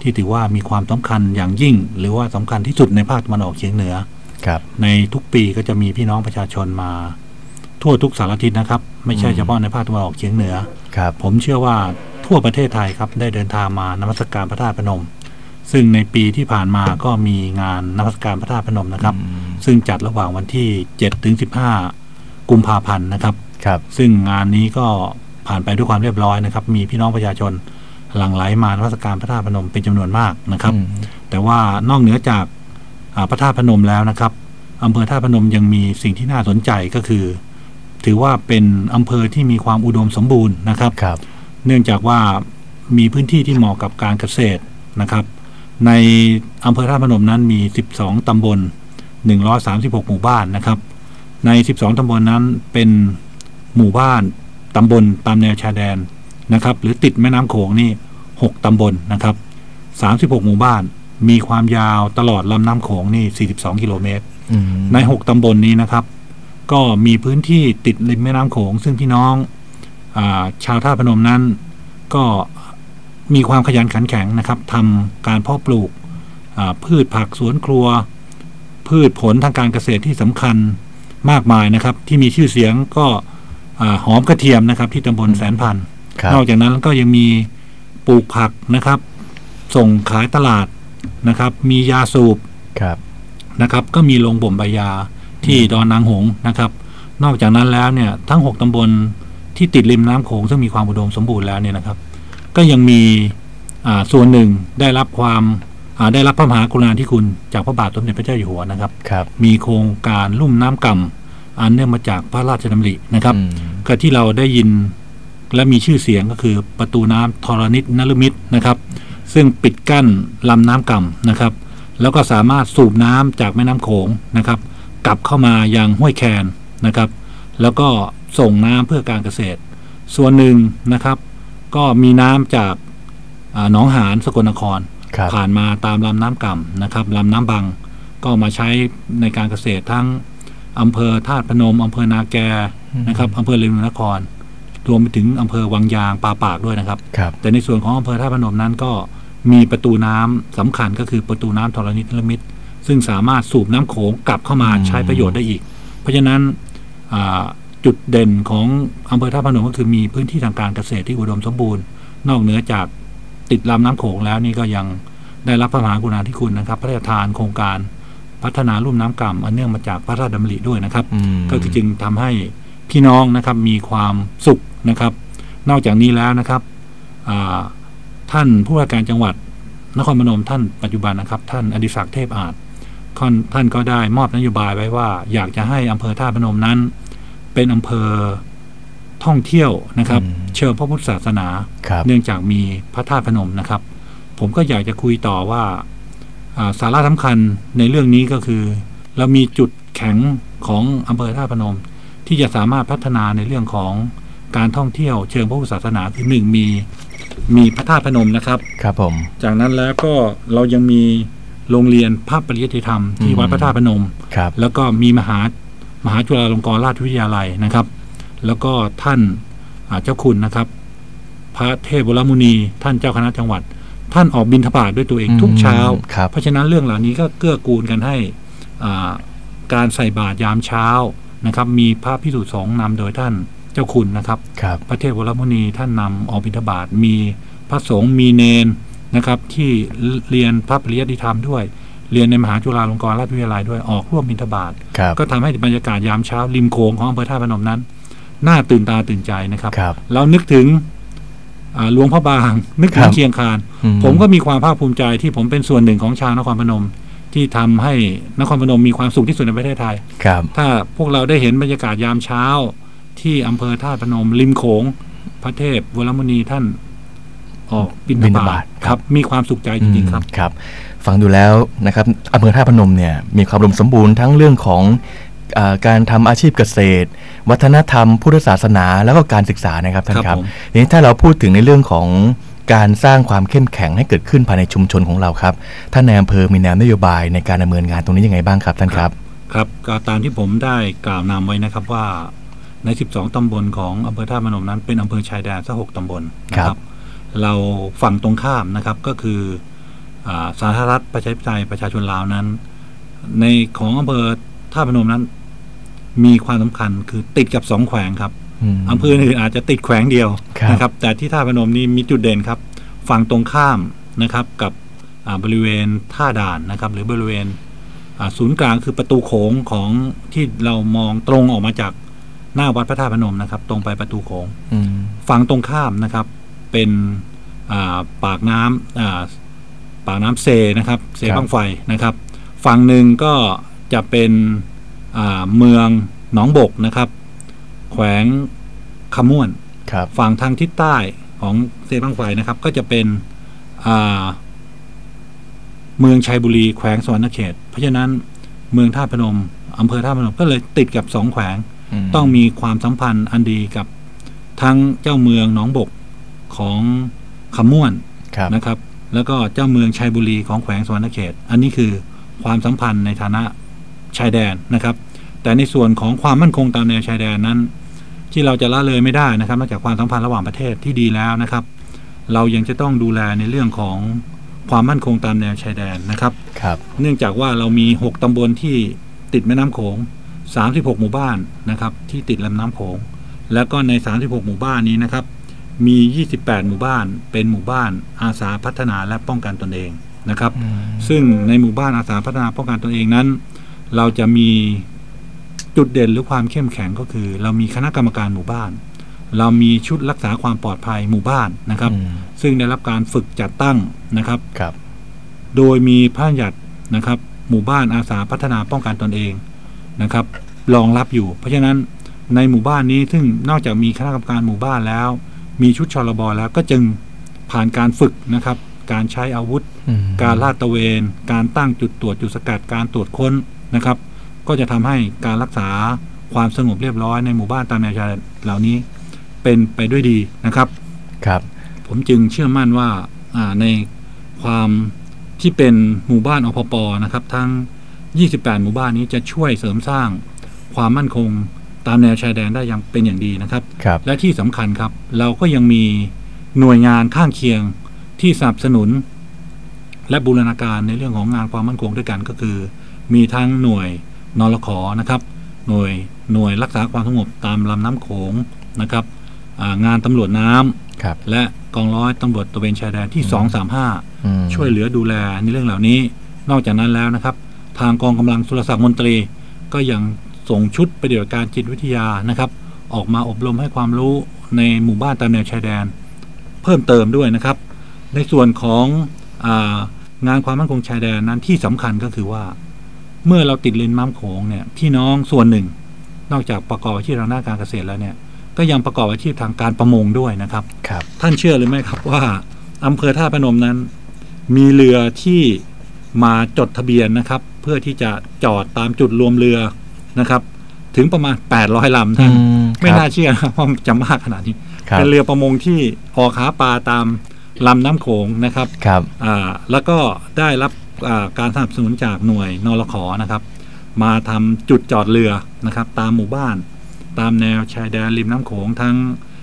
ที่ถือว่ามีความสำคัญอย่างยิ่ง หรือว่าสำคัญที่สุดในภาคตะวันออกเฉียงเหนือครับในทุกปีก็จะมีพี่น้องประชาชนมา ทั่วทุกสารทิศนะครับ ไม่ใช่อืมเฉพาะในภาคตะวันออกเฉียงเหนือครับผมเชื่อว่า ทั่วประเทศไทยครับได้เดินทางมานมัสการพระธาตุพนม ซึ่งในปีที่ผ่านมาก็มีงานนมัสการพระธาตุพนมนะครับอืมซึ่งจัดระหว่างวันที่7ถึง15 กุมภาพันธ์นะครับครับ ซึ่งงานนี้ก็ผ่านไปด้วยความเรียบร้อยนะครับ มีพี่น้องประชาชนหลั่งไหลมานมัสการพระธาตุพนมเป็นจำนวนมากนะครับอืมแต่ว่านอกเหนือจากอ่าพระธาตุพนมแล้วนะครับอำเภอท่าตุพนมยังมีสิ่งที่น่าสนใจก็คือ ถือว่าเป็นอำเภอที่มีความอุดมสมบูรณ์นะครับครับ เนื่องจากว่ามีพื้นที่ที่เหมาะกับการเกษตรนะครับ ในอำเภอท่าตุพนมนั้นมี 12 ตำบล 136 หมู่บ้านนะครับ ใน 12 ตำบลนั้นเป็นหมู่บ้านตำบลตามแนวชายแดนนะครับ หรือติดแม่น้ำโขงนี่ 6 ตำบลนะครับ 36 หมู่บ้านมีความยาวตลอดลำน้ำโขงนี่ 42 กิโลเมตรอืมใน 6 ตำบลนนี้นะครับ ก็มีพื้นที่ติดริมแม่น้ำโขง ซึ่งพี่น้องอา ชาวท่าตุพนมนั้นก็มีความขยันขันแข็งนะครับทำการเพาะปลูกอ่าพืชผักสวนครัว พืชผลทางการเกษตรที่สำคัญมากมายนะครับ ที่มีชื่อเสียงก็อ่าหอมกระเทียมนะครับ ที่ตำบลแสนพันครับนอกจากนั้นก็ยังมีปลูกผักนะครับ ส่งขายตลาดนะครับ มียาสูบครับนะครับ ก็มีโรงบ่มใบยาที่ดอนนางหงส์นะครับ นอกจากนั้นแล้วเนี่ยทั้ง 6ตำบล ที่ติดริมน้ำโขงซึ่งมีความอุดมสมบูรณ์แล้วเนี่ยนะครับ ก็ยังมีอ่าส่วนหนึ่งได้รับความอ่าได้รับพระมหากรุณาธิคุณจากพระบาทสมเด็จพระเจ้าอยู่หัวนะครับครับมีโครงการลุ่มน้ำก่ำอันเนื่องมาจากพระราชดำรินะครับอืมก็ที่เราได้ยินและมีชื่อเสียงก็คือประตูน้ำธรณิตนลมิตรนะครับ ซึ่งปิดกั้นลำน้ำก่ำนะครับ แล้วก็สามารถสูบน้ำจากแม่น้ำโขงนะครับ กลับเข้ามายังห้วยแคนนะครับ แล้วก็ ส่งน้ำเพื่อการเกษตร ส่วนหนึ่งนะครับ ก็มีน้ำจากอ่าหนองหานสกลนครครับผ่านมาตามลำน้ำก่ำนะครับลำน้ำบังก็มาใช้ในการเกษตรทั้งอำเภอธาตุพนมอำเภอนาแกนะครับอำเภอเรนูนคร รวมไปถึงอำเภอวังยางปาปากด้วยนะครับครับแต่ในส่วนของอำเภอท่าตุพนมนั้นก็มีประตูน้ำสำคัญก็คือประตูน้ำธรณีนลมิตร ซึ่งสามารถสูบน้ำโขงกลับเข้ามาอืมใช้ประโยชน์ได้อีก เพราะฉะนั้นอ่า จุดเด่นของอำเภอท่าตุพนมก็คือมีพื้นที่ทางการเกษตรที่อุดมสมบูรณ์ นอกเหนือจากติดลำน้ำโขงแล้วนี่ก็ยังได้รับพระมหากรุณาธิคุณนะครับ พระราชทานโครงการพัฒนาลุ่มน้ำก่ำอันเนื่องมาจากพระราชดำริด้วยนะครับอืมก็คือจึงทำให้พี่น้องนะครับมีความสุขนะครับ นอกจากนี้แล้วนะครับอ่าท่านผู้ว่าการจังหวัดนครพนมท่านปัจจุบันนะครับ ท่านอดิศักดิ์เทพอาจท่านท่านก็ได้มอบนโยบายไว้ว่า อยากจะให้อำเภอท่าตุพนมนั้น เป็นอำเภอท่องเที่ยวนะครับอืมเชิงพระพุทธศาสนาครับเนื่องจากมีพระธาตุพนมนะครับ ผมก็อยากจะคุยต่อว่าอ่าสาระสำคัญในเรื่องนี้ก็คือ เรามีจุดแข็งของอำเภอท่าตุพนม ที่จะสามารถพัฒนาในเรื่องของการท่องเที่ยว เชิงพระพุทธศาสนาคือหนึ่งมีมีพระธาตุพนมนะครับ ครับผม จากนั้นแล้วก็เรายังมีโรงเรียนพระปริยติธรรมที่อืมวัดพระธาตุพนมครับแล้วก็มีมหา มหาจุฬาลงกรณราชวิทยาลัยนะครับ แล้วก็ท่านอ่าเจ้าคุณนะครับ พระเทพวรมุนี ท่านเจ้าคณะจังหวัด ท่านออกบิณฑบาตด้วยตัวเองทุกเช้าครับเพราะฉะนั้นเรื่องเหล่านี้ก็เกื้อกูลกันให้อ่าการใส่บาตรยามเช้านะครับ มีพระพิสุสงฆ์นำโดยท่านเจ้าคุณนะครับครับพระเทพวรมุนีท่านนำออกบิณฑบาตมีพระสงฆ์มีเนนนะครับ ที่เรียนพระปริยัติธรรมด้วย เรียนในมหาจุฬาลงกรณราชวิทยาลัยด้วยออกร่วมบิณฑบาตครับก็ทำให้บรรยากาศยามเช้าริมโขงของอำเภอท่าพนมนั้นน่าตื่นตาตื่นใจนะครับครับเรานึกถึงอ่าหลวงพ่อบาง นึกถึคงรับเชียงคานอืผมก็มีความภาคภูมิใจที่ผมเป็นส่วนหนึ่งของชาวนครพนม ที่ทำให้นครพนมมีความสุขที่สุดในประเทศไทยครับถ้าพวกเราได้เห็นบรรยากาศยามเช้า ที่อำเภอท่าตุพนม ริมโขง พระเทพวรมุนีท่านออกบิณฑบิณฑบาบาตตครับ มีความสุขใจจริงๆครับอืมครับ ฟังดูแล้วนะครับอำเภอท่าตุพนมเนี่ยมีความอุดมสมบูรณ์ทั้งเรื่องของอาการทำอาชีพเกษตร วัฒนธรรม พุทธศาสนาแล้วก็การศึกษานะครับท่านครับครับผมทีนี้ถ้าเราพูดถึงในเรื่องของการสร้างความเข้มแข็งให้เกิดขึ้นภายในชุมชนของเราครับท่านในอำเภอมีแนวนโยบายในการดำเนินงานตรงนี้ยังไงบ้างครับท่านครับครับก็ตามที่ผมได้กล่าวนำไว้นะครับว่าใน 12 ตำบลของอำเภอท่าตุพนมนั้นเป็นอำเภอชายแดนสักหกตำบลนะคครัรับบเราฝั่งตรงข้ามนะครับก็คืออา สาธารณรัฐประชาธิปไตยประชาชนลาวนั้น ในของอำเภอท่าตุพนมนั้น มีความสำคัญคือติดกับสองแขวงครับมอำเภออื่นอาจจะติดแขวงเดียวครับนะครับ แต่ที่ท่าพนมนี่มีจุดเด่นครับ ฝั่งตรงข้ามนะครับ กับอ่าบริเวณท่าด่านนะครับ หรือบริเวณอ่าศูนย์กลางคือประตูโขงของที่เรามองตรงออกมาจากหน้าวัดพระธาตุพนมนะครับ ตรงไปประตูโขงอืมฝั่งตรงข้ามนะครับ เป็นอ่าปากน้ำอ่าปากน้ำเซนะครับ เซบังไฟนะครับ ฝั่งหนึ่งก็จะเป็นอ่าเมืองหนองบกนะครับ แขวงขม่วนครับฝั่งทางทิศใต้ของเซบังไฟนะครับ ก็จะเป็นอ่าเมืองชัยบุรีแขวงสวรรณเขต เพราะฉะนั้นเมืองท่าตุพนมอำเภอท่าตุพนมก็เลยติดกับสองแขวง ต้องมีความสัมพันธ์อันดีกับทั้งเจ้าเมืองหนองบกของขม่วนครับนะครับ แล้วก็เจ้าเมืองชัยบุรีของแขวงสวรรณเขต อันนี้คือความสัมพันธ์ในฐานะชายแดนนะครับ แต่ในส่วนของความมั่นคงตามแนวชายแดนนั้น ที่เราจะละเลยไม่ได้นะครับนอกจากความสัมพันธ์ระหว่างประเทศที่ดีแล้วนะครับ เรายังจะต้องดูแลในเรื่องของความมั่นคงตามแนวชายแดนนะครับครับ เนื่องจากว่าเรามี 6 ตำบลที่ติดแม่น้ำโขง 36 หมู่บ้านนะครับ ที่ติดลำน้ำโขง แล้วก็ใน 36 หมู่บ้านนี้นะครับ มี 28 หมู่บ้าน เป็นหมู่บ้านอาสาพัฒนาและป้องกันตนเองนะครับ ซึ่งในหมู่บ้านอาสาพัฒนาป้องกันตนเองนั้น เราจะมีจุดเด่นหรือความเข้มแข็งก็คือ เรามีคณะกรรมการหมู่บ้าน เรามีชุดรักษาความปลอดภัยหมู่บ้านนะครับอืมซึ่งได้รับการฝึกจัดตั้งนะครับครับโดยมีพระราชบัญญัตินะครับ หมู่บ้านอาสาพัฒนาป้องกันตนเองนะครับรองรับอยู่ เพราะฉะนั้นในหมู่บ้านนี้ซึ่งนอกจากมีคณะกรรมการหมู่บ้านแล้ว มีชุดชลบแล้วก็จึงผ่านการฝึกนะครับ การใช้อาวุธอืมการลาดตระเวน การตั้งจุดตรวจจุดสกัดการตรวจค้นนะครับ ก็จะทำให้การรักษาความสงบเรียบร้อยในหมู่บ้านตามแนวชายแดนเหล่านี้เป็นไปด้วยดีนะครับครับ ผมจึงเชื่อมั่นว่าอ่าในความที่เป็นหมู่บ้านอพปนะครับ ทั้ง 28 หมู่บ้านนี้จะช่วยเสริมสร้างความมั่นคง ตามแนวชายแดนได้อย่างเป็นอย่างดีนะครับครับและที่สำคัญครับ เราก็ยังมีหน่วยงานข้างเคียงที่สนับสนุน และบูรณาการในเรื่องของงานความมั่นคงด้วยกันก็คือ มีทั้งหน่วยนรขนะครับ หน่วยหน่วยรักษาความสงบตามลำน้ำโขงนะครับอ่างานตำรวจน้ำครับและกองร้อยตำรวจตระเวนชายแดนที่ 235อืมช่วยเหลือดูแลในเรื่องเหล่านี้ นอกจากนั้นแล้วนะครับ ทางกองกำลังสุรศักดิ์มนตรีก็ยัง ส่งชุดปฏิบัติการจิตวิทยานะครับ ออกมาอบรมให้ความรู้ในหมู่บ้านตามแนวชายแดน เพิ่มเติมด้วยนะครับ ในส่วนของอางานความมั่นคงชายแดนนั้นที่สำคัญก็คือว่า เมื่อเราติดเลนม้ำโขงเนี่ยพี่น้องส่วนหนึ่ง นอกจากประกอบอาชีพทางด้านการเกษตรแล้วเนี่ยก็ยังประกอบอาชีพทางการประมงด้วยนะครับครับท่านเชื่อหรือไม่ครับว่าอำเภอท่าตุพนมนั้น มีเรือที่มาจดทะเบียนนะครับ เพื่อที่จะจอดตามจุดรวมเรือ นะครับ ถึงประมาณ 800ลำท่านอืมไม่ครับน่าเชื่อนะครับว่าจะมากขนาดนี้ครับเป็นเรือประมงที่ออกหาปลาตามลำน้ำโขงนะครับครับอ่าแล้วก็ได้รับอ่าการสนับสนุนจากหน่วยนรขนะครับ มาทำจุดจอดเรือนะครับ ตามหมู่บ้าน ตามแนวชายแดนริมน้ำโขงทั้ง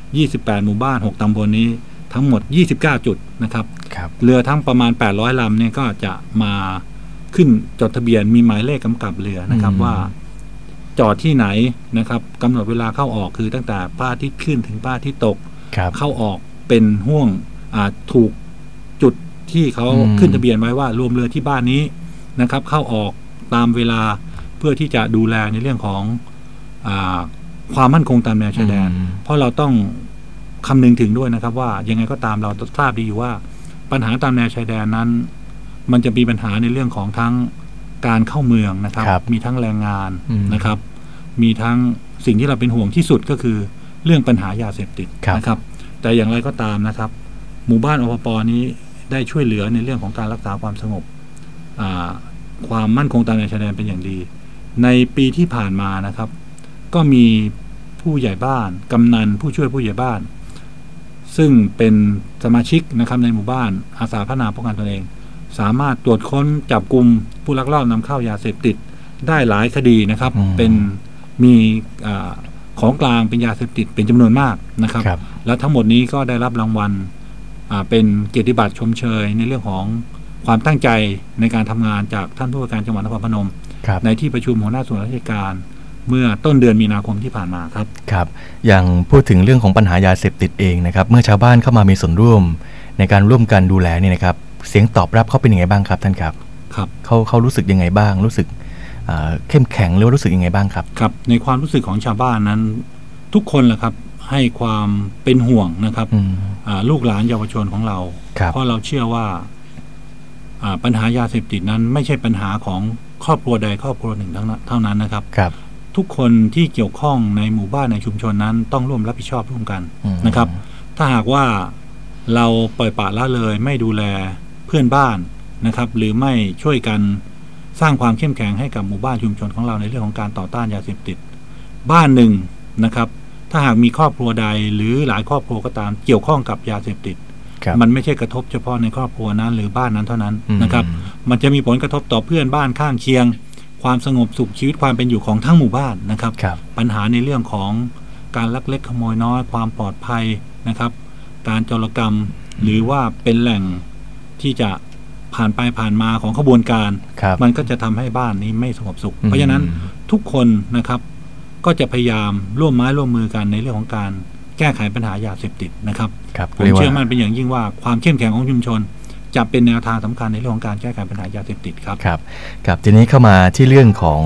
28 หมู่บ้าน 6ตำบลนี้ทั้งหมด 29 จุดนะครับครับเรือทั้งประมาณ 800ลำเนี่ยก็จะมาขึ้นจดทะเบียนมีหมายเลขกำกับเรือนะครับอืมว่า จอดที่ไหนนะครับกำหนดเวลาเข้าออกคือตั้งแต่พระอาทิตย์ขึ้นถึงพระอาทิตย์ตกครับเข้าออกเป็นห่วงอ่าถูกจุดที่เขาอืมขึ้นทะเบียนไว้ว่ารวมเรือที่บ้านนี้นะครับ เข้าออกตามเวลาเพื่อที่จะดูแลในเรื่องของอาความมั่นคงตามแนวชายแดนอืมเพราะเราต้องคำนึงถึงด้วยนะครับ ว่ายังไงก็ตามเราทราบดีอยู่ว่า ปัญหาตามแนวชายแดนนั้น มันจะมีปัญหาในเรื่องของทั้ง การเข้าเมืองนะครับครับมีทั้งแรงงานอืมนะครับ มีทั้งสิ่งที่เราเป็นห่วงที่สุดก็คือเรื่องปัญหายาเสพติดครับนะครับ แต่อย่างไรก็ตามนะครับ หมู่บ้านอปปนี้ได้ช่วยเหลือในเรื่องของการรักษาความสงบอ่าความมั่นคงตามแนวชายแดนเป็นอย่างดี ในปีที่ผ่านมานะครับ ก็มีผู้ใหญ่บ้าน กำนันผู้ช่วยผู้ใหญ่บ้าน ซึ่งเป็นสมาชิกนะครับในหมู่บ้านอาสาพัฒนาป้องกันตนเอง สามารถตรวจค้นจับกลุ่มผู้ลักลอบนำเข้ายาเสพติดได้หลายคดีนะครับอืมเป็นมีอาของกลางเป็นยาเสพติดเป็นจำนวนมากนะครับครับแล้วทั้งหมดนี้ก็ได้รับรางวัลอ่าเป็นเกียรติบัตรชมเชยในเรื่องของความตั้งใจในการทำงานจากท่านผู้ว่าการจังหวัดนครพนมครับในที่ประชุมหัวหน้าส่วนราชการ เมื่อต้นเดือนมีนาคมที่ผ่านมาครับครับอย่างพูดถึงเรื่องของปัญหายาเสพติดเองนะครับ เมื่อชาวบ้านเข้ามามีส่วนร่วมในการร่วมกันดูแลเนี่ยนะครับ เสียงตอบรับเขาเป็นยังไงบ้างครับท่านครับครับเขาเขารู้สึกยังไงบ้าง รู้สึกอ่าเข้มแข็งหรือว่ารู้สึกยังไงบ้างครับครับ ในความรู้สึกของชาวบ้านนั้น ทุกคนแหละครับให้ความเป็นห่วงนะครับอืมอ่าลูกหลานเยาวชนของเราครับเพราะเราเชื่อว่าอ่าปัญหายาเสพติดนั้น ไม่ใช่ปัญหาของครอบครัวใดครอบครัวหนึ่งทั้งนั้นเท่านั้นนะครับครับ ทุกคนที่เกี่ยวข้องในหมู่บ้านในชุมชนนั้น ต้องร่วมรับผิดชอบร่วมกันอืมนะครับ ถ้าหากว่าเราปล่อยปละละเลยไม่ดูแล เพื่อนบ้านนะครับ หรือไม่ช่วยกันสร้างความเข้มแข็งให้กับหมู่บ้านชุมชนของเราในเรื่องของการต่อต้านยาเสพติด บ้านหนึ่งนะครับ ถ้าหากมีครอบครัวใดหรือหลายครอบครัวก็ตามเกี่ยวข้องกับยาเสพติดครับมันไม่ใช่กระทบเฉพาะในครอบครัวนั้นหรือบ้านนั้นเท่านั้นอืมนะครับ มันจะมีผลกระทบต่อเพื่อนบ้านข้างเคียง ความสงบสุขชีวิตความเป็นอยู่ของทั้งหมู่บ้านนะครับครับปัญหาในเรื่องของการลักเล็กขโมยน้อย ความปลอดภัยนะครับ การโจรกรรมหรือว่าเป็นแหล่ง ที่จะผ่านไปผ่านมาของขบวนการครับมันก็จะทำให้บ้านนี้ไม่สงบสุขอืมเพราะฉะนั้นทุกคนนะครับ ก็จะพยายามร่วมไม้ร่วมมือกันในเรื่องของการแก้ไขปัญหายาเสพติดนะครับครับผมรียกว่าเชื่อมั่นเป็นอย่างยิ่งว่าความเข้มแข็งของชุมชน จะเป็นแนวทางสำคัญในเรื่องของการแก้ไขปัญหายาเสพติดครับครับครับทีนี้เข้ามาที่เรื่องของ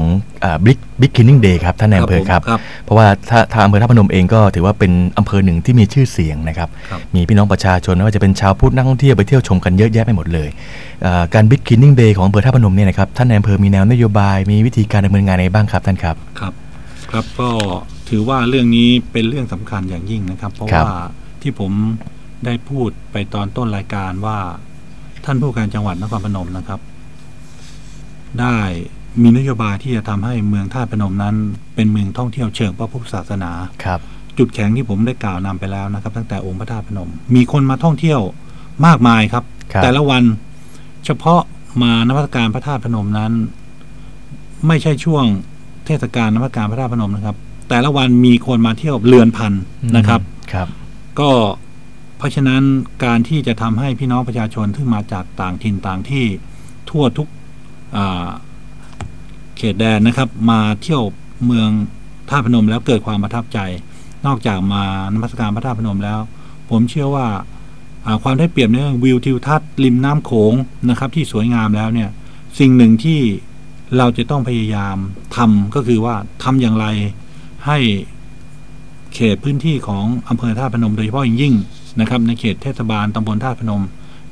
บิ๊กบิ๊กคินนิ่งเดย์ครับท่านนายอำเภอครับครับเพราะว่าถ้าทางอำเภอท่าพนมเองก็ถือว่าเป็นอำเภอหนึ่งที่มีชื่อเสียงนะครับครับ มีพี่น้องประชาชนไม่ว่าจะเป็นชาวพุทธนักท่องเที่ยวไปเที่ยวชมกันเยอะแยะไปหมดเลยเอ่อการบิ๊กคินนิ่งเดย์ของอำเภอท่าพนมเนี่ยนะครับท่านนายอำเภอมีแนวนโยบาย มีวิธีการดำเนินงานอะไรบ้างครับท่านครับครับครับก็ถือว่าเรื่องนี้เป็นเรื่องสำคัญอย่างยิ่งนะครับ เพราะครับว่าที่ผมได้พูดไปตอนต้นรายการว่า ท่านผู้การจังหวัดนครพนมนะครับ ได้มีนโยบายที่จะทำให้เมืองท่าตุพนมนั้น เป็นเมืองท่องเที่ยวเชิงพระพุทธศาสนาครับ จุดแข็งที่ผมได้กล่าวนำไปแล้วนะครับ ตั้งแต่องค์พระธาตุพนม มีคนมาท่องเที่ยวมากมายครับครับแต่ละวันเฉพาะมานมัสการพระธาตุพนมนั้น ไม่ใช่ช่วงเทศกาลนมัสการพระธาตุพนมนะครับ แต่ละวันมีคนมาเที่ยวเรือนพันนะครับครับ ก็ เพราะฉะนั้นการที่จะทำให้พี่น้องประชาชนที่มาจากต่างถิ่นต่างที่ทั่วทุกเขตแดนนะครับ มาเที่ยวเมืองท่าพนมแล้วเกิดความประทับใจ นอกจากมานมัสการพระธาตุพนมแล้ว ผมเชื่อว่าความได้เปรียบในเรื่องวิวทิวทัศน์ริมน้ำโขงนะครับ ที่สวยงามแล้วเนี่ยสิ่งหนึ่งที่เราจะต้องพยายามทำก็คือว่าทำอย่างไรให้เขตพื้นที่ของอำเภอท่าพนมโดยเฉพาะอย่างยิ่ง นะครับ ในเขตเทศบาลตำบลท่าตุพนม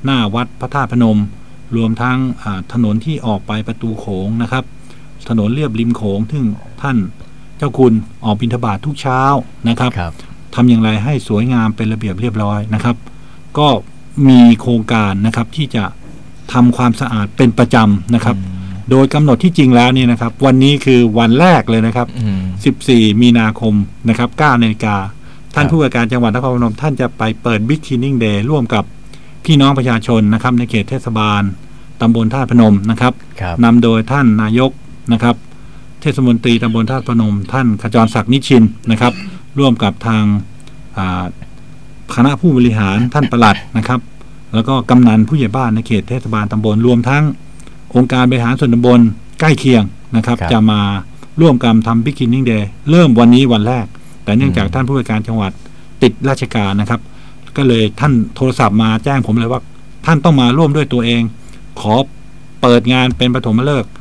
หน้าวัดพระธาตุพนม รวมทั้งอ่าถนนที่ออกไปประตูโขงนะครับ ถนนเรียบริมโขงซึ่งท่านเจ้าคุณออกบิณฑบาตทุกเช้านะครับครับทำอย่างไรให้สวยงามเป็นระเบียบเรียบร้อยนะครับ ก็มีโครงการนะครับที่จะทำความสะอาดเป็นประจำนะครับอืมโดยกำหนดที่จริงแล้วนี่นะครับ วันนี้คือวันแรกเลยนะครับอืม14 มีนาคมนะครับ9นาฬิกา ท่านครับผู้ว่าการจังหวัดนครพนมท่านจะไปเปิดบิ๊กคินนิ่งเดย์ร่วมกับพี่น้องประชาชนนะครับ ในเขตเทศบาลตำบลท่าตุพนมนะครับครับนำโดยท่านนายกนะครับ เทศมนตรีตำบลท่าตุพนม ท่านขจรศักดิ์นิชินนะครับ ร่วมกับทางอ่าคณะผู้บริหารท่านประหลัดนะครับ แล้วก็กำนันผู้ใหญ่บ้านในเขตเทศบาลตำบลรวมทั้งองค์การบริหารส่วนตำบลใกล้เคียงนะครับครับจะมาร่วมกันทำบิ๊ก i นนิ่งเดย์เริ่มวันนี้วันแรก แต่เนื่องจากอืมท่านผู้ว่าการจังหวัดติดราชการนะครับ ก็เลยท่านโทรศัพท์มาแจ้งผมเลยว่า ท่านต้องมาร่วมด้วยตัวเอง ขอเปิดงานเป็นปฐมฤกษ์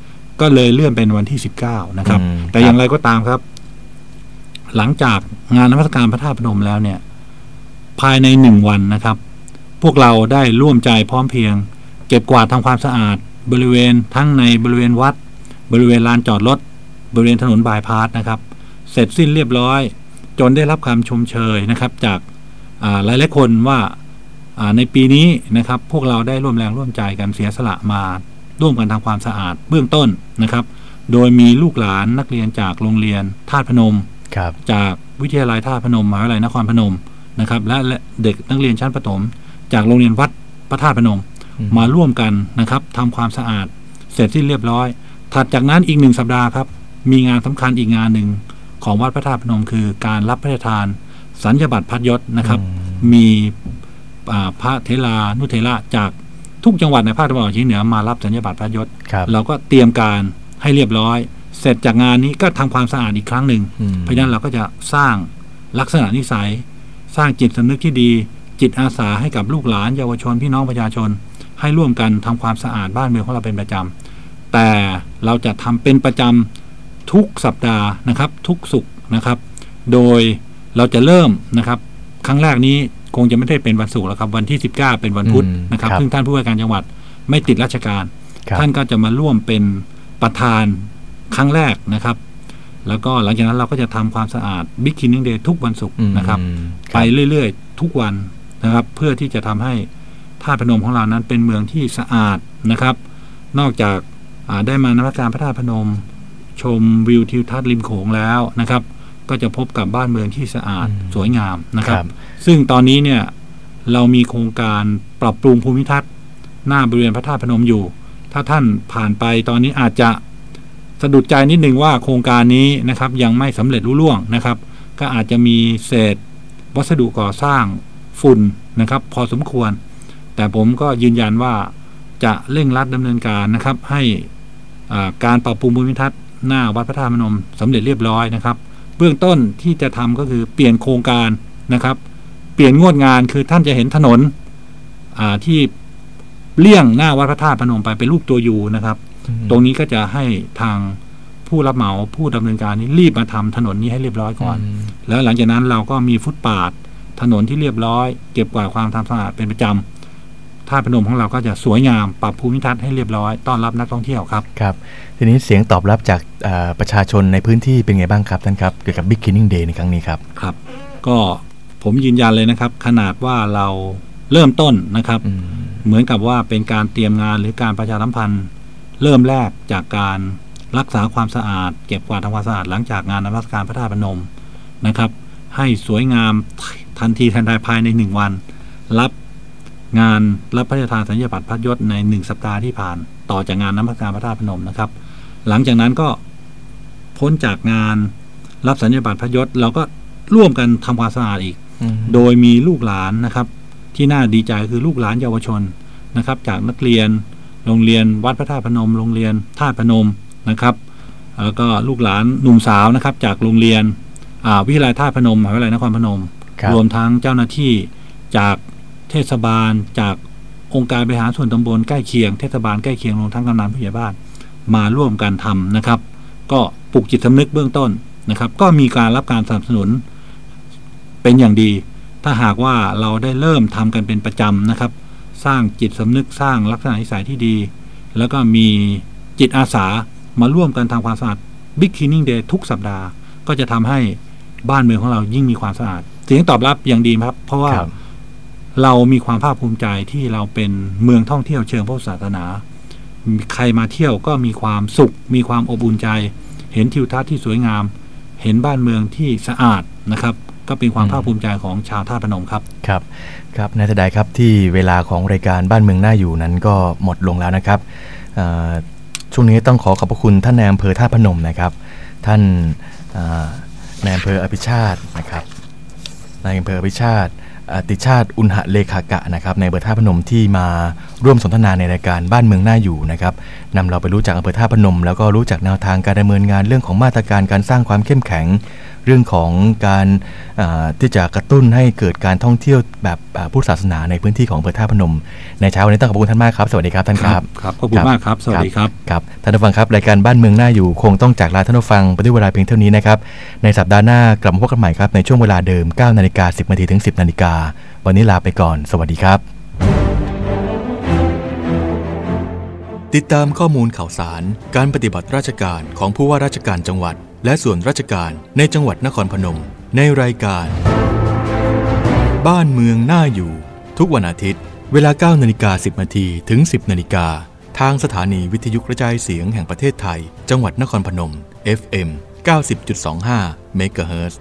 ก็เลยเลื่อนเป็นวันที่ 19 นะครับอืมแต่อย่างไรก็ตามครับ หลังจากงานนมัสการพระธาตุพนมแล้วเนี่ย ภายในหนึ่งวันนะครับ พวกเราได้ร่วมใจพร้อมเพรียง เก็บกวาดทำความสะอาด บริเวณทั้งในบริเวณวัด บริเวณลานจอดรถบริเวณถนนบายพาสนะครับ เสร็จสิ้นเรียบร้อย จนได้รับคำชมเชยนะครับ จากอ่าหลายหลายๆคนว่าอ่าในปีนี้นะครับ พวกเราได้ร่วมแรงร่วมใจกันเสียสละมาร่วมกันทำความสะอาดเบื้องต้นนะครับ โดยมีลูกหลานนักเรียนจากโรงเรียนธาตุพนมครับจากวิทยาลัยท่าตุพนมมหาวิทยาลัยนครพนมนะครับและและเด็กนักเรียนชั้นประถม จากโรงเรียนวัดพระธาตุพนมอืมมาร่วมกันนะครับทำความสะอาดเสร็จสิ้นเรียบร้อย ถัดจากนั้นอีกหนึ่งสัปดาห์ครับ มีงานสำคัญอีกงานหนึ่ง ของวัดพระธาตุพนมคือการรับพระราชทาน สัญญบัตรพัดยศนะครับอืมมีอ่าพระเทลานุเทระจากทุกจังหวัดในภาคตะวันออกเฉียงเหนือมารับสัญญบัตรพัดยศครับเราก็เตรียมการให้เรียบร้อย เสร็จจากงานนี้ก็ทำความสะอาดอีกครั้งหนึ่งอืมเพราะฉะนั้นเราก็จะสร้างลักษณะนิสัย สร้างจิตสำนึกที่ดี จิตอาสาให้กับลูกหลานเยาวชนพี่น้องประชาชน ให้ร่วมกันทำความสะอาดบ้านเมืองของเราเป็นประจำแต่เราจะทำเป็นประจำ ทุกสัปดาห์นะครับ ทุกสุขนะครับ โดยเราจะเริ่มนะครับ ครั้งแรกนี้คงจะไม่ได้เป็นวันศุกร์แล้วครับ วันที่ 19 เป็นวันพุธอืมนะครับครับ ซึ่งท่านผู้ว่าการจังหวัดไม่ติดราชการครับท่านก็จะมาร่วมเป็นประธานครั้งแรกนะครับ แล้วก็หลังจากนั้นเราก็จะทำความสะอาดบิ๊กคินนิ่งเดย์ทุกวันศุกร์อืมนะครับคไปรับเรื่อยๆ ทุกวันนะครับ เพื่อที่จะทำให้ท่าตุพนมของเรานั้นเป็นเมืองที่สะอาดนะครับ นอกจากอ่าได้มานมัสการพระธาตุพนม ชมวิวทิวทัศน์ริมโขงแล้วนะครับ ก็จะพบกับบ้านเมืองที่สะอาดอืมสวยงามนะครับครับ ซึ่งตอนนี้เนี่ยเรามีโครงการปรับปรุงภูมิทัศน์หน้าบริเวณพระธาตุพนมอยู่ ถ้าท่านผ่านไปตอนนี้อาจจะสะดุดใจนิดนึงว่าโครงการนี้นะครับยังไม่สำเร็จรุ่ล่วงนะครับ ก็อาจจะมีเศษวัสดุก่อสร้างฝุ่นนะครับ พอสมควร แต่ผมก็ยืนยันว่าจะเร่งรัดดำเนินการนะครับ ให้อ่าการปรับปรุงภูมิทัศน์ หน้าวัดพระธาตุพนมสำเร็จเรียบร้อยนะครับ เบื้องต้นที่จะทำก็คือเปลี่ยนโครงการนะครับ เปลี่ยนงวดงานคือท่านจะเห็นถนนอ่าที่เลี่ยงหน้าวัดพระธาตุพนมไปเป็นรูปตัวยูนะครับ ตรงนี้ก็จะให้ทางผู้รับเหมาผู้ดำเนินการนี้รีบมาทำถนนนี้ให้เรียบร้อยก่อนมแล้วหลังจากนั้นเราก็มีฟุตปาดถนนที่เรียบร้อย เก็บกวาดความทำสะอาดเป็นประจำ ท่าตุพนมของเราก็จะสวยงามปรับภูมิทัศน์ให้เรียบร้อยต้อนรับนักท่องเที่ยวครับครับทีนี้เสียงตอบรับจากอ่าประชาชนในพื้นที่เป็นไงบ้างครับท่านครับเกี่ยวกับ Big Cleaning Day ในครั้งนี้ครับครับ ก็ผมยืนยันเลยนะครับ ขนาดว่าเราเริ่มต้นนะครับอืมเหมือนกับว่าเป็นการเตรียมงานหรือการประชาสัมพันธ์ เริ่มแรกจากการรักษาความสะอาด เก็บกวาดทำความสะอาดหลังจากงานนมัสการพระธาตุพนมนะครับ ให้สวยงามทันทีทันใดภายในหนึ่งวัน รับ งานรับพระราชทานสัญญาบัตรพัดยศในหนึ่งสัปดาห์ที่ผ่าน ต่อจากงานนมัสการพระธาตุพนมนะครับ หลังจากนั้นก็พ้นจากงานรับสัญญาบัตรพัดยศเราก็ร่วมกันทำความสะอาดอีกอืมโดยมีลูกหลานนะครับ ที่น่าดีใจคือลูกหลานเยาวชนนะครับ จากนักเรียนโรงเรียนวัดพระธาตุพนม โรงเรียนธาตุพนมนะครับแล้วก็ลูกหลานหนุ่มสาวนะครับ จากโรงเรียนอ่าวิทยาลัยท่าตุพนมมหาวิทยาลัยนครพนมครับรวมทั้งเจ้าหน้าที่จาก เทศบาลจากองค์การบริหารส่วนตำบลใกล้เคียงเทศบาลใกล้เคียงรวมทั้งกำนันผู้ใหญ่บ้านมาร่วมกันทำนะครับ ก็ปลุกจิตสำนึกเบื้องต้นนะครับ ก็มีการรับการสนับสนุนเป็นอย่างดี ถ้าหากว่าเราได้เริ่มทำกันเป็นประจำนะครับ สร้างจิตสำนึกสร้างลักษณะนิสัยที่ดี แล้วก็มีจิตอาสามาร่วมกันทำความสะอาด Big Cleaning Day ทุกสัปดาห์ ก็จะทำให้บ้านเมืองของเรายิ่งมีความสะอาด เสียงตอบรับอย่างดีครับ เพราะว่า เรามีความภาคภูมิใจที่เราเป็นเมืองท่องเที่ยวเชิงพระพุทธศาสนา ใครมาเที่ยวก็มีความสุข มีความอบอุ่นใจ เห็นทิวทัศน์ที่สวยงาม เห็นบ้านเมืองที่สะอาดนะครับ ก็เป็นความภาคภูมิใจของชาวท่าพนมครับ ครับ ครับนายทดายครับที่เวลาของรายการบ้านเมืองน่าอยู่นั้นก็หมดลงแล้วนะครับช่วงนี้ต้องขอขอบพระคุณท่านนายอำเภอท่าพนมนะครับ ท่านนายอำเภออภิชาตินะครับนายอำเภออภิชาติ ติชาติอุณหเลขากะนะครับในอำเภอท่าพนมที่มาร่วมสนทนาในรายการบ้านเมืองน่าอยู่นะครับนำเราไปรู้จักอำเภอท่าพนม แล้วก็รู้จักแนวทางการดำเนินงานเรื่องของมาตรการการสร้างความเข้มแข็ง เรื่องของการอ่าที่จะกระตุ้นให้เกิดการท่องเที่ยวแบบอ่าพุทธศาสนาในพื้นที่ของอำเภอท่าพนม ในเช้าวันนี้ต้องขอบคุณท่านมากครับ สวัสดีครับท่านครับครับขอบคุณมากครับ สวัสดีครับครับท่านผู้ฟังครับรายการบ้านเมืองน่าอยู่คงต้องจากลาท่านผู้ฟังไปด้วยเวลาเพียงเท่านี้นะครับในสัปดาห์หน้ากลับมาพบกันใหม่ครับในช่วงเวลาเดิม9นาฬิกา10นาทีถึง 10นาฬิกาวันนี้ลาไปก่อน สวัสดีครับ ติดตามข้อมูลข่าวสาร การปฏิบัติราชการของผู้ว่าราชการจังหวัด และส่วนราชการในจังหวัดนครพนม ในรายการ บ้านเมืองน่าอยู่ ทุกวันอาทิตย์ เวลา9นาฬิกา10นาทีถึง 10นาฬิกาทางสถานีวิทยุกระจายเสียงแห่งประเทศไทย จังหวัดนครพนม FM 90.25เมกะเฮิรตซ์